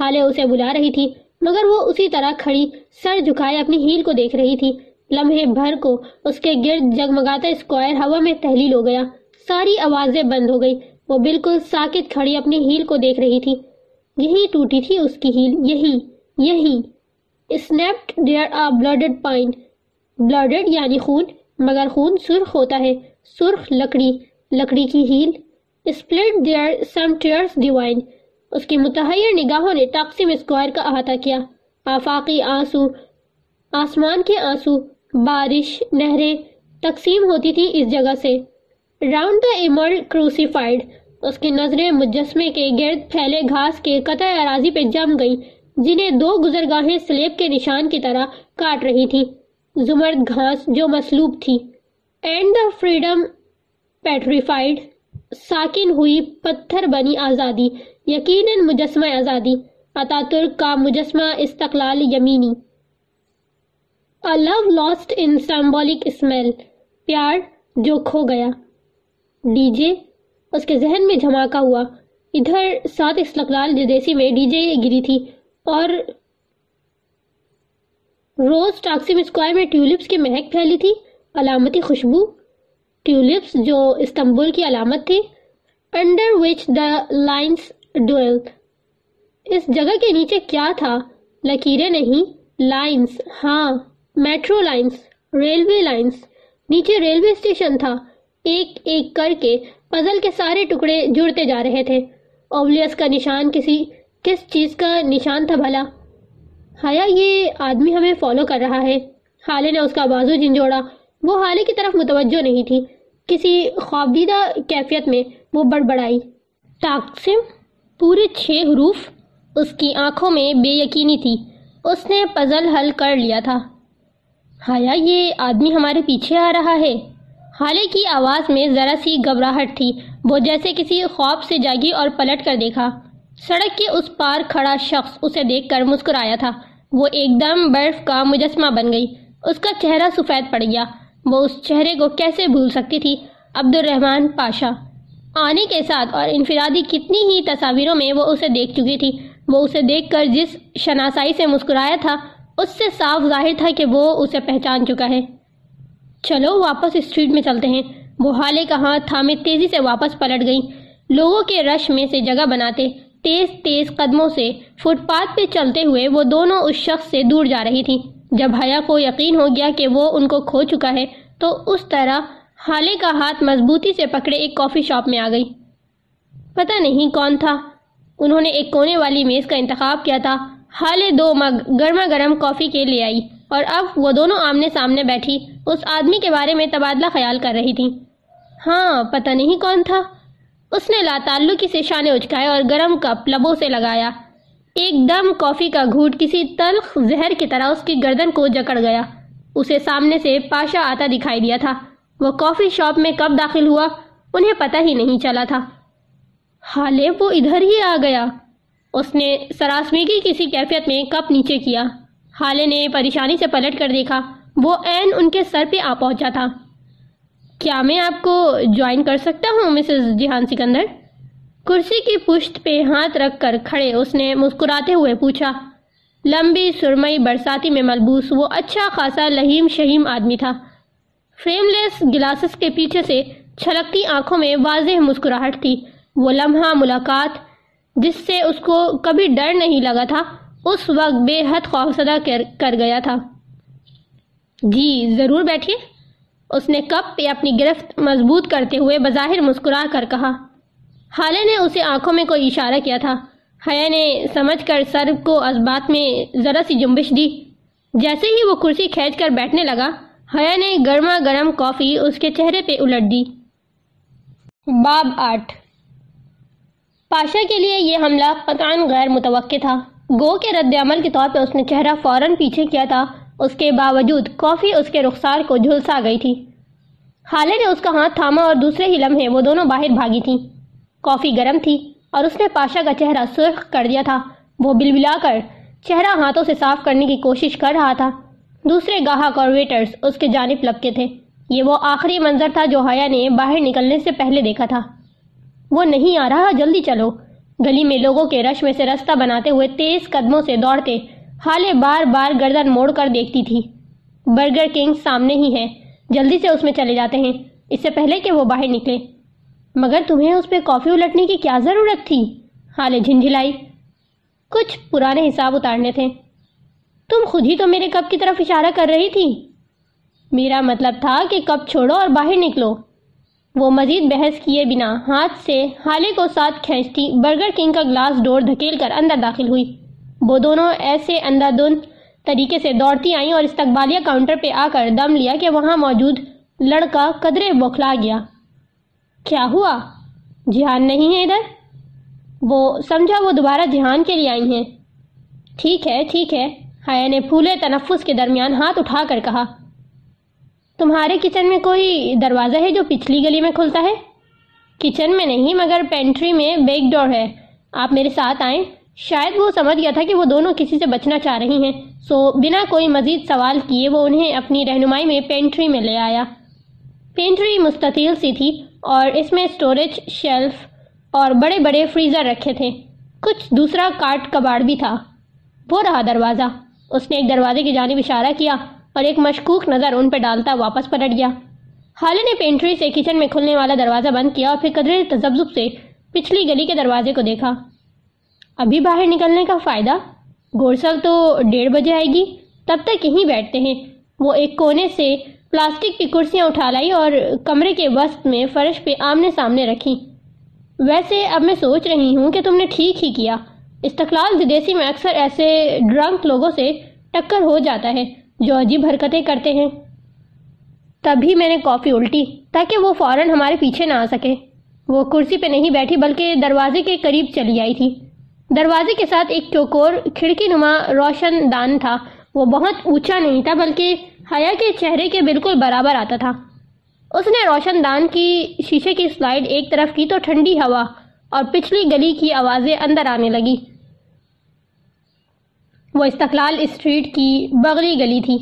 حالے اسے بلا رہی تھی، مگر وہ اسی طرح کھڑی سر جھکائے اپنی ہیل کو دیکھ رہی تھی۔ لمحے بھر کو اس کے گرد جگمگاتا اسکوائر ہوا میں تحلیل ہو گیا۔ ساری آوازیں بند ہو گئی۔ وہ بالکل ساکت کھڑی اپنی ہیل کو دیکھ رہی تھی۔ یہی ٹوٹی تھی اس کی ہیل۔ یہی یہی۔ Snapped there a blooded pine blooded یعنی خون، مگر خون سرخ ہوتا ہے۔ سرخ لکڑی لکڑی کی heel. Split there some tears divine اس کی متحیر نگاہوں نے تقسیم اسکوائر کا احاطہ کیا۔ آفاقی آنسو، آسمان کے آنسو، بارش، نہریں تقسیم ہوتی تھی اس جگہ سے۔ راؤنڈ دا ایمرل کروسیفائڈ، اس کی نظریں مجسمے کے گرد پھیلے گھاس کے قطع اراضی پہ جم گئیں، جنہیں دو گزرگاہیں سلیب کے نشان کی طرح کاٹ رہی تھی زمرد گھاس جو مسلوب تھی۔ اینڈ دا فریڈم پیٹریفائڈ، ساکن ہوئی پتھر بنی آزادی۔ یقیناً مجسمہ آزادی اتا ترک کا مجسمہ استقلال یمینی۔ A love lost in symbolic smell پیار جو کھو گیا۔ ڈی جے، اس کے ذہن میں جھماکا ہوا۔ ادھر سات استقلال جدیسی میں ڈی جے گری تھی اور روز ٹاکسیم اسکوائر میں ٹیولپس کی مہک پھیلی تھی۔ علامتی خوشبو، ٹیولپس جو استنبول کی علامت تھی۔ Under which the lines dwell اس جگہ کے نیچے کیا تھا؟ لکیریں نہیں لائنس ہاں میٹرو لائنس ریلوے لائنس نیچے ریلوے اسٹیشن تھا۔ ایک ایک کر کے پزل کے سارے ٹکڑے جڑتے جا رہے تھے۔ اوبلیس کا نشان کسی، کس چیز کا نشان تھا بھلا؟ حیا، یہ آدمی ہمیں فالو کر رہا ہے۔ حالے نے اس کا بازو جھنجھوڑا۔ وہ حالے کی طرف متوجہ نہیں تھی۔ کسی خوابدیدہ کیفیت میں وہ بڑبڑائی۔ ٹاکسم؟ پورے چھ حروف اس کی آنکھوں میں بے یقینی تھی۔ اس نے پزل حل کر لیا تھا۔ ہایا یہ آدمی ہمارے پیچھے آ رہا ہے۔ حالے کی آواز میں ذرا سی گھبراہٹ تھی۔ وہ جیسے کسی خواب سے جاگی اور پلٹ کر دیکھا۔ سڑک کے اس پار کھڑا شخص اسے دیکھ کر مسکرایا تھا۔ وہ ایک دم برف کا مجسمہ بن گئی۔ اس کا چہرہ سفید پڑ گیا۔ وہ اس چہرے کو کیسے بھول سکتی تھی؟ عبد الرحمن پاشا۔ آنے کے ساتھ اور انفرادی کتنی ہی تصاویروں میں وہ اسے دیکھ چکی تھی۔ وہ اسے دیکھ کر جس شناسائی سے مسکرایا تھا، اس سے صاف ظاہر تھا کہ وہ اسے پہچان چکا ہے۔ چلو واپس اسٹریٹ میں چلتے ہیں۔ وہ حالے کا ہاتھ تھامے تیزی سے واپس پلٹ گئی لوگوں کے رش میں سے جگہ بناتے، تیز تیز قدموں سے فٹ پاتھ پہ چلتے ہوئے وہ دونوں اس شخص سے دور جا رہی تھی جب حیا کو یقین ہو گیا کہ وہ ان کو کھو چکا ہے، تو اس طرح حالے کا ہاتھ مضبوطی سے پکڑے ایک کافی شاپ میں آ گئی۔ پتہ نہیں کون تھا۔ انہوں نے ایک کونے والی میز کا انتخاب کیا تھا۔ حالے دو مگ، گرما گرم کافی کے لے آئی اور اب وہ دونوں آمنے سامنے بیٹھی۔ اس آدمی کے بارے میں تبادلہ خیال کر رہی تھی۔ ہاں پتہ نہیں کون تھا۔ اس نے لا تعلقی سے شانے اچکائے اور گرم کپ لبوں سے لگایا۔ ایک دم کافی کا گھوٹ کسی تلخ زہر کی طرح اس کی گردن کو جکڑ گیا۔ اسے سامنے سے پاشا آتا دکھائی دیا تھا۔ وہ کافی شاپ میں کب داخل ہوا انہیں پتہ ہی نہیں چلا تھا۔ حالے وہ ادھر ہی آ گیا۔ اس نے سراسمیگی کسی کیفیت میں کپ نیچے کیا۔ حالے نے پریشانی سے پلٹ کر دیکھا۔ وہ این ان کے سر پہ آ پہنچا تھا۔ کیا میں آپ کو جوائن کر سکتا ہوں، مسز جہان سکندر؟ کرسی کی پشت پہ ہاتھ رکھ کر کھڑے اس نے مسکراتے ہوئے پوچھا۔ لمبی سرمئی برساتی میں ملبوس، وہ اچھا خاصا لہیم شہیم آدمی تھا۔ فریم لیس گلاسز کے پیچھے سے چھلکتی آنکھوں میں واضح مسکراہٹ تھی۔ وہ لمحہ ملاقات جس سے اس کو کبھی ڈر نہیں لگا تھا، اس وقت بے حد خوفزدہ کر گیا تھا۔ جی ضرور بیٹھیے اس نے کپ پہ اپنی گرفت مضبوط کرتے ہوئے بظاہر مسکرا کر کہا۔ حالے نے اسے آنکھوں میں کوئی اشارہ کیا تھا۔ حیا نے سمجھ کر سر کو اس بات میں ذرا سی جنبش دی۔ جیسے ہی وہ کرسی کھینچ کر بیٹھنے لگا حیا نے گرما گرم کافی اس کے چہرے پہ الٹ دی۔ باب آٹھ۔ پاشا کے لیے یہ حملہ قطعاً غیر متوقع تھا۔ گو کے رد عمل کے طور پہ اس نے چہرہ فوراً پیچھے کیا تھا۔ اس کے باوجود کافی اس کے رخسار کو جھلسا گئی تھی۔ حالے نے اس کا ہاتھ تھاما اور دوسرے ہی لمحے وہ دونوں باہر بھاگی تھی کافی گرم تھی اور اس نے پاشا کا چہرہ سرخ کر دیا تھا۔ وہ بلبلا کر چہرہ ہاتھوں سے صاف کرنے کی کوشش کر رہا تھا۔ دوسرے گاہک اور ویٹرز اس کے جانب لپکے تھے۔ یہ وہ آخری منظر تھا جو حیا نے باہر نکلنے سے پہلے دیکھا تھا۔ وہ نہیں آ رہا، جلدی چلو۔ گلی میں لوگوں کے رش میں سے رستہ بناتے ہوئے تیز قدموں سے دوڑتے حالے بار بار گردن موڑ کر دیکھتی تھی۔ برگر کنگ سامنے ہی ہے جلدی سے اس میں چلے جاتے ہیں۔ اس سے پہلے کہ وہ باہر نکلے۔ مگر تمہیں اس پہ کافی الٹنے کی کیا ضرورت تھی؟ حالے جھنجھلائی۔ کچھ پرانے حساب اتارنے تھے۔ تم خود ہی تو میرے کپ کی طرف اشارہ کر رہی تھی۔ میرا مطلب تھا کہ کپ چھوڑو اور باہر نکلو۔ وہ مزید بحث کیے بنا ہاتھ سے حالے کو ساتھ کھینچتی برگر کنگ کا گلاس ڈور دھکیل کر اندر داخل ہوئی۔ وہ دونوں ایسے اندھا دن طریقے سے دوڑتی آئیں اور استقبالیہ کاؤنٹر پہ آ کر دم لیا کہ وہاں موجود لڑکا قدرے بوکھلا گیا۔ کیا ہوا؟ جہان نہیں ہے ادھر؟ وہ سمجھا وہ دوبارہ جہان کے لیے آئی ہیں۔ ٹھیک ہے ٹھیک ہے۔ حیا نے یعنی پھولے تنفس کے درمیان ہاتھ اٹھا کر کہا، تمہارے کچن میں کوئی دروازہ ہے جو پچھلی گلی میں کھلتا ہے؟ کچن میں نہیں، مگر پینٹری میں بیک ڈور ہے۔ آپ میرے ساتھ آئیں۔ شاید وہ سمجھ گیا تھا کہ وہ دونوں کسی سے بچنا چاہ رہی ہیں۔ سو، بنا کوئی مزید سوال کیے، وہ انہیں اپنی رہنمائی میں پینٹری میں لے آیا۔ پینٹری مستطیل سی تھی اور اس میں سٹوریج شیلف اور بڑے بڑے فریزر رکھے تھے۔ کچھ دوسرا کاٹ کباڑ بھی تھا۔ وہ رہا دروازہ۔ اس نے ایک دروازے کی جانب اشارہ کیا اور ایک مشکوک نظر ان پہ ڈالتا واپس پلٹ گیا۔ حالے نے پینٹری سے کچن میں کھلنے والا دروازہ بند کیا اور پھر قدرے تذبذب سے پچھلی گلی کے دروازے کو دیکھا۔ ابھی باہر نکلنے کا فائدہ؟ گورسل تو ڈیڑھ بجے آئے گی۔ تب تک یہیں بیٹھتے ہیں۔ وہ ایک کونے سے پلاسٹک کی کرسیاں اٹھا لائی اور کمرے کے وسط میں فرش پہ آمنے سامنے رکھی ویسے اب میں سوچ رہی ہوں کہ تم نے ٹھیک ہی کیا۔ استقلال زدیسی میں اکثر ایسے ڈرنک لوگوں سے ٹکر ہو جاتا ہے جو عجیب حرکتیں کرتے ہیں۔ تبھی میں نے کافی الٹی تاکہ وہ فوراً ہمارے پیچھے نہ آ سکے۔ وہ کرسی پہ نہیں بیٹھی بلکہ دروازے کے قریب چلی آئی تھی۔ دروازے کے ساتھ ایک چوکور کھڑکی نما روشن دان تھا۔ وہ بہت اونچا نہیں تھا بلکہ حیا کے چہرے کے بالکل برابر آتا تھا۔ اس نے روشن دان کی شیشے کی سلائیڈ ایک طرف کی تو ٹھنڈی ہوا اور پچھلی گلی کی آوازیں اندر آنے لگی۔ وہ استقلال اسٹریٹ کی بغلی گلی تھی۔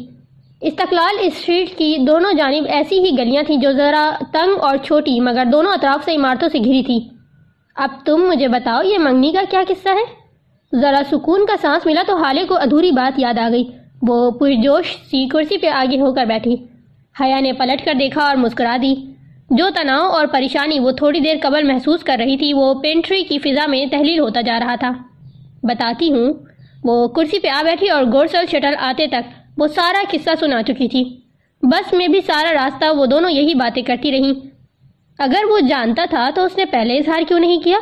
استقلال اسٹریٹ کی دونوں جانب ایسی ہی گلیاں تھیں جو ذرا تنگ اور چھوٹی مگر دونوں اطراف سے عمارتوں سے گھری تھی۔ اب تم مجھے بتاؤ، یہ منگنی کا کیا قصہ ہے؟ ذرا سکون کا سانس ملا تو حالے کو ادھوری بات یاد آ گئی۔ وہ پرجوش سی کرسی پہ آگے ہو کر بیٹھی۔ حیا نے پلٹ کر دیکھا اور مسکرا دی۔ جو تناؤ اور پریشانی وہ تھوڑی دیر قبل محسوس کر رہی تھی، وہ پینٹری کی فضا میں تحلیل ہوتا جا رہا تھا۔ بتاتی ہوں، وہ کرسی پہ آ بیٹھی اور گورسل شٹل آتے تک وہ سارا قصہ سنا چکی تھی۔ بس میں بھی سارا راستہ وہ دونوں یہی باتیں کرتی رہیں۔ اگر وہ جانتا تھا تو اس نے پہلے اظہار کیوں نہیں کیا؟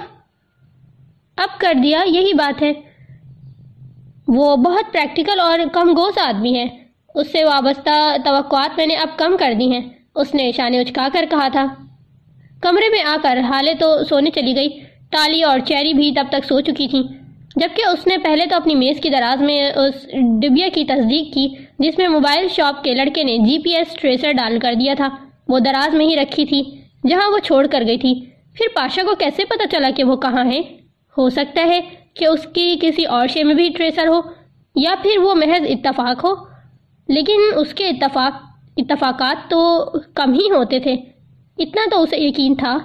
اب کر دیا، یہی بات ہے۔ وہ بہت پریکٹیکل اور کم گوس آدمی ہے۔ اس سے وابستہ توقعات میں نے اب کم کر دی ہیں۔ اس نے شانے اچکا کر کہا تھا۔ کمرے میں آ کر حالے تو سونے چلی گئی۔ ٹالی اور چیری بھی تب تک سو چکی تھیں، جبکہ اس نے پہلے تو اپنی میز کی دراز میں اس ڈبیا کی تصدیق کی، جس میں موبائل شاپ کے لڑکے نے جی پی ایس ٹریسر ڈال کر دیا تھا۔ وہ دراز میں ہی رکھی تھی، جہاں وہ چھوڑ کر گئی تھی۔ پھر پاشا کو کیسے پتا چلا کہ وہ کہاں ہے ہو سکتا ہے کہ اس کی کسی اور شے میں بھی ٹریسر ہو، یا پھر وہ محض اتفاق ہو۔ لیکن اس کے اتفاق اتفاقات تو کم ہی ہوتے تھے۔ اتنا تو اسے یقین تھا۔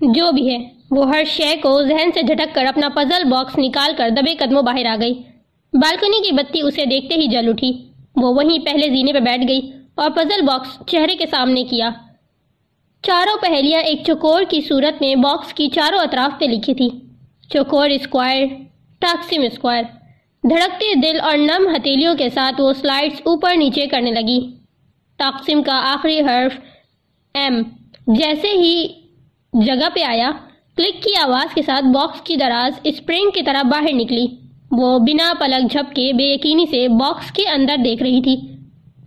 جو بھی ہے، وہ ہر شے کو ذہن سے جھٹک کر اپنا پزل باکس نکال کر دبے قدموں باہر آ گئی۔ بالکنی کی بتی اسے دیکھتے ہی جل اٹھی۔ وہ وہیں پہلے زینے پہ بیٹھ گئی اور پزل باکس چہرے کے سامنے کیا۔ چاروں پہلیاں ایک چکور کی صورت میں باکس کی چاروں اطراف پہ لکھی تھی۔ چکور اسکوائر ٹاکسم اسکوائر دھڑکتے دل اور نم ہتیلیوں کے ساتھ وہ سلائڈز اوپر نیچے کرنے لگی۔ ٹاکسم کا آخری حرف ایم جیسے ہی جگہ پہ آیا، کلک کی آواز کے ساتھ باکس کی دراز اسپرنگ کی طرح باہر نکلی۔ وہ بنا پلک جھپ کے بے یقینی سے باکس کے اندر دیکھ رہی تھی۔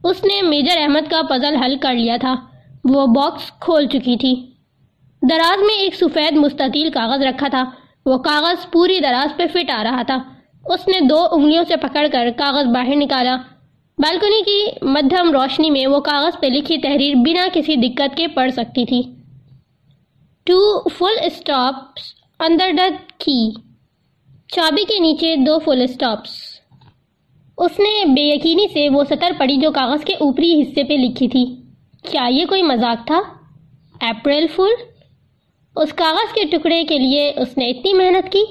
اس نے میجر احمد کا پزل حل کر لیا تھا۔ وہ باکس کھول چکی تھی۔ دراز میں ایک سفید مستطیل کاغذ رکھا تھا۔ وہ کاغذ پوری دراز پہ فٹ آ رہا تھا۔ اس نے دو انگلیوں سے پکڑ کر کاغذ باہر نکالا۔ بالکنی کی مدھم روشنی میں وہ کاغذ پہ لکھی تحریر بنا کسی دقت کے پڑھ سکتی تھی۔ ٹو فل اسٹاپس اندر دا کی چابی کے نیچے دو فل اسٹاپس اس نے بے یقینی سے وہ سطر پڑی جو کاغذ کے اوپری حصے پہ لکھی تھی۔ کیا یہ کوئی مذاق تھا؟ اپریل فل اس کاغذ کے ٹکڑے کے لیے اس نے اتنی محنت کی؟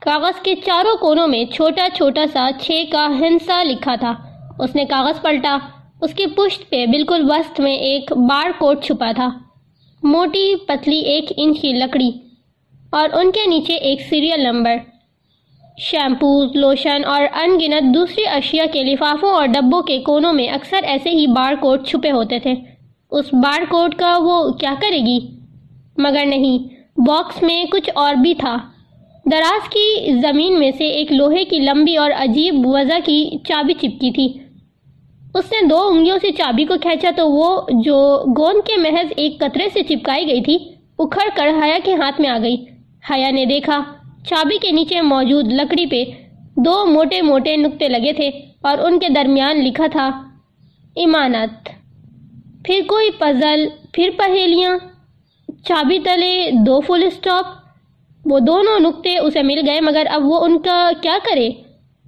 کاغذ کے چاروں کونوں میں چھوٹا چھوٹا سا چھ کا ہنسا لکھا تھا۔ اس نے کاغذ پلٹا۔ اس کی پشت پہ بالکل وسط میں ایک بار کوٹ چھپا تھا۔ موٹی پتلی ایک انچ کی لکڑی۔ اور ان کے نیچے ایک سیریل نمبر۔ شیمپوز لوشن اور ان گنت دوسری اشیاء کے لفافوں اور ڈبوں کے کونوں میں اکثر ایسے ہی بار کوڈ چھپے ہوتے تھے۔ اس بار کوڈ کا وہ کیا کرے گی؟ مگر نہیں، باکس میں کچھ اور بھی تھا۔ دراز کی زمین میں سے ایک لوہے کی لمبی اور عجیب وضع کی چابی چپکی تھی۔ اس نے دو انگلیوں سے چابی کو کھینچا تو وہ جو گوند کے محض ایک قطرے سے چپکائی گئی تھی، اکھڑ کر حیا کے ہاتھ میں آ گئی۔ حیا نے دیکھا، چابی کے نیچے موجود لکڑی پہ دو موٹے موٹے نقطے لگے تھے اور ان کے درمیان لکھا تھا امانت پھر کوئی پزل، پھر پہیلیاں۔ چابی تلے دو فل اسٹاپ وہ دونوں نقطے اسے مل گئے، مگر اب وہ ان کا کیا کرے؟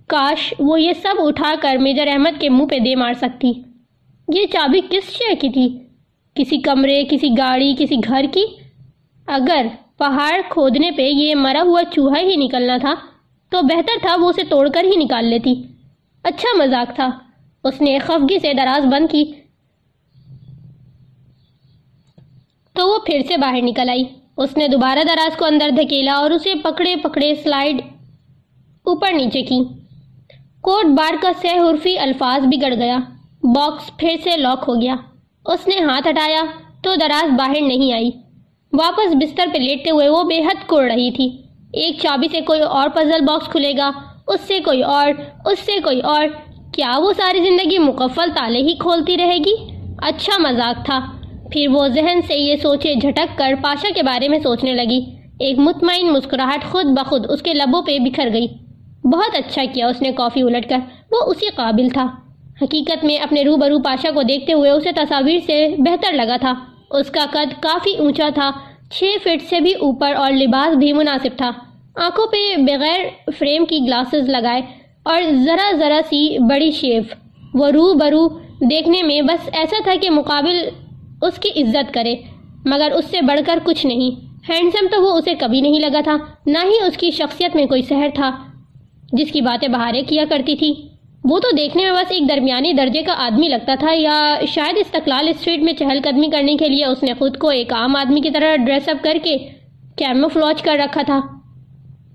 کاش وہ یہ سب اٹھا کر میجر احمد کے منہ پہ دے مار سکتی۔ یہ چابی کس شے کی تھی؟ کسی کمرے، کسی گاڑی، کسی گھر کی؟ اگر پہاڑ کھودنے پہ یہ مرا ہوا چوہا ہی نکلنا تھا، تو بہتر تھا وہ اسے توڑ کر ہی نکال لیتی۔ اچھا مذاق تھا۔ اس نے خفگی سے دراز بند کی۔ تو وہ پھر سے باہر نکل آئی۔ اس نے دوبارہ دراز کو اندر دھکیلا اور اسے پکڑے پکڑے سلائیڈ اوپر نیچے کی۔ کوٹ بار کا سہ حرفی الفاظ بگڑ گیا۔ باکس پھر سے لاک ہو گیا۔ اس نے ہاتھ ہٹایا تو دراز باہر نہیں آئی۔ واپس بستر پہ لیٹتے ہوئے وہ بے حد کڑ رہی تھی۔ ایک چابی سے کوئی اور پزل باکس کھلے گا۔ اس سے کوئی اور، اس سے کوئی اور۔ کیا وہ ساری زندگی مکفل تالے ہی کھولتی رہے گی؟ اچھا مذاق تھا۔ پھر وہ ذہن سے یہ سوچے جھٹک کر پاشا کے بارے میں سوچنے لگی۔ ایک مطمئن مسکراہٹ خود بخود اس کے لبوں پہ بکھر گئی۔ بہت اچھا کیا اس نے کافی الٹ کر۔ وہ اسی قابل تھا۔ حقیقت میں اپنے روبرو پاشا کو دیکھتے ہوئے اسے تصاویر سے بہتر لگا تھا۔ اس کا قد کافی اونچا تھا۔ چھ فٹ سے بھی اوپر اور لباس بھی مناسب تھا۔ آنکھوں پہ بغیر فریم کی گلاسز لگائے اور ذرا ذرا سی بڑی شیف۔ وہ رو برو دیکھنے میں بس ایسا تھا کہ مقابل اس کی عزت کرے، مگر اس سے بڑھ کر کچھ نہیں۔ ہینڈسم تو وہ اسے کبھی نہیں لگا تھا، نہ ہی اس کی شخصیت میں کوئی سحر تھا، جس کی باتیں بہاریں کیا کرتی تھی۔ وہ تو دیکھنے میں بس ایک درمیانی درجے کا آدمی لگتا تھا، یا شاید استقلال اسٹریٹ میں چہل قدمی کرنے کے لیے اس نے خود کو ایک عام آدمی کی طرح ڈریس اپ کر کے کیمو فلوچ کر رکھا تھا۔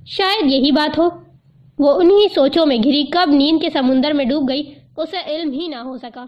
شاید یہی بات ہو۔ وہ انہی سوچوں میں گھری کب نیند کے سمندر میں ڈوب گئی، اسے علم ہی نہ ہو سکا۔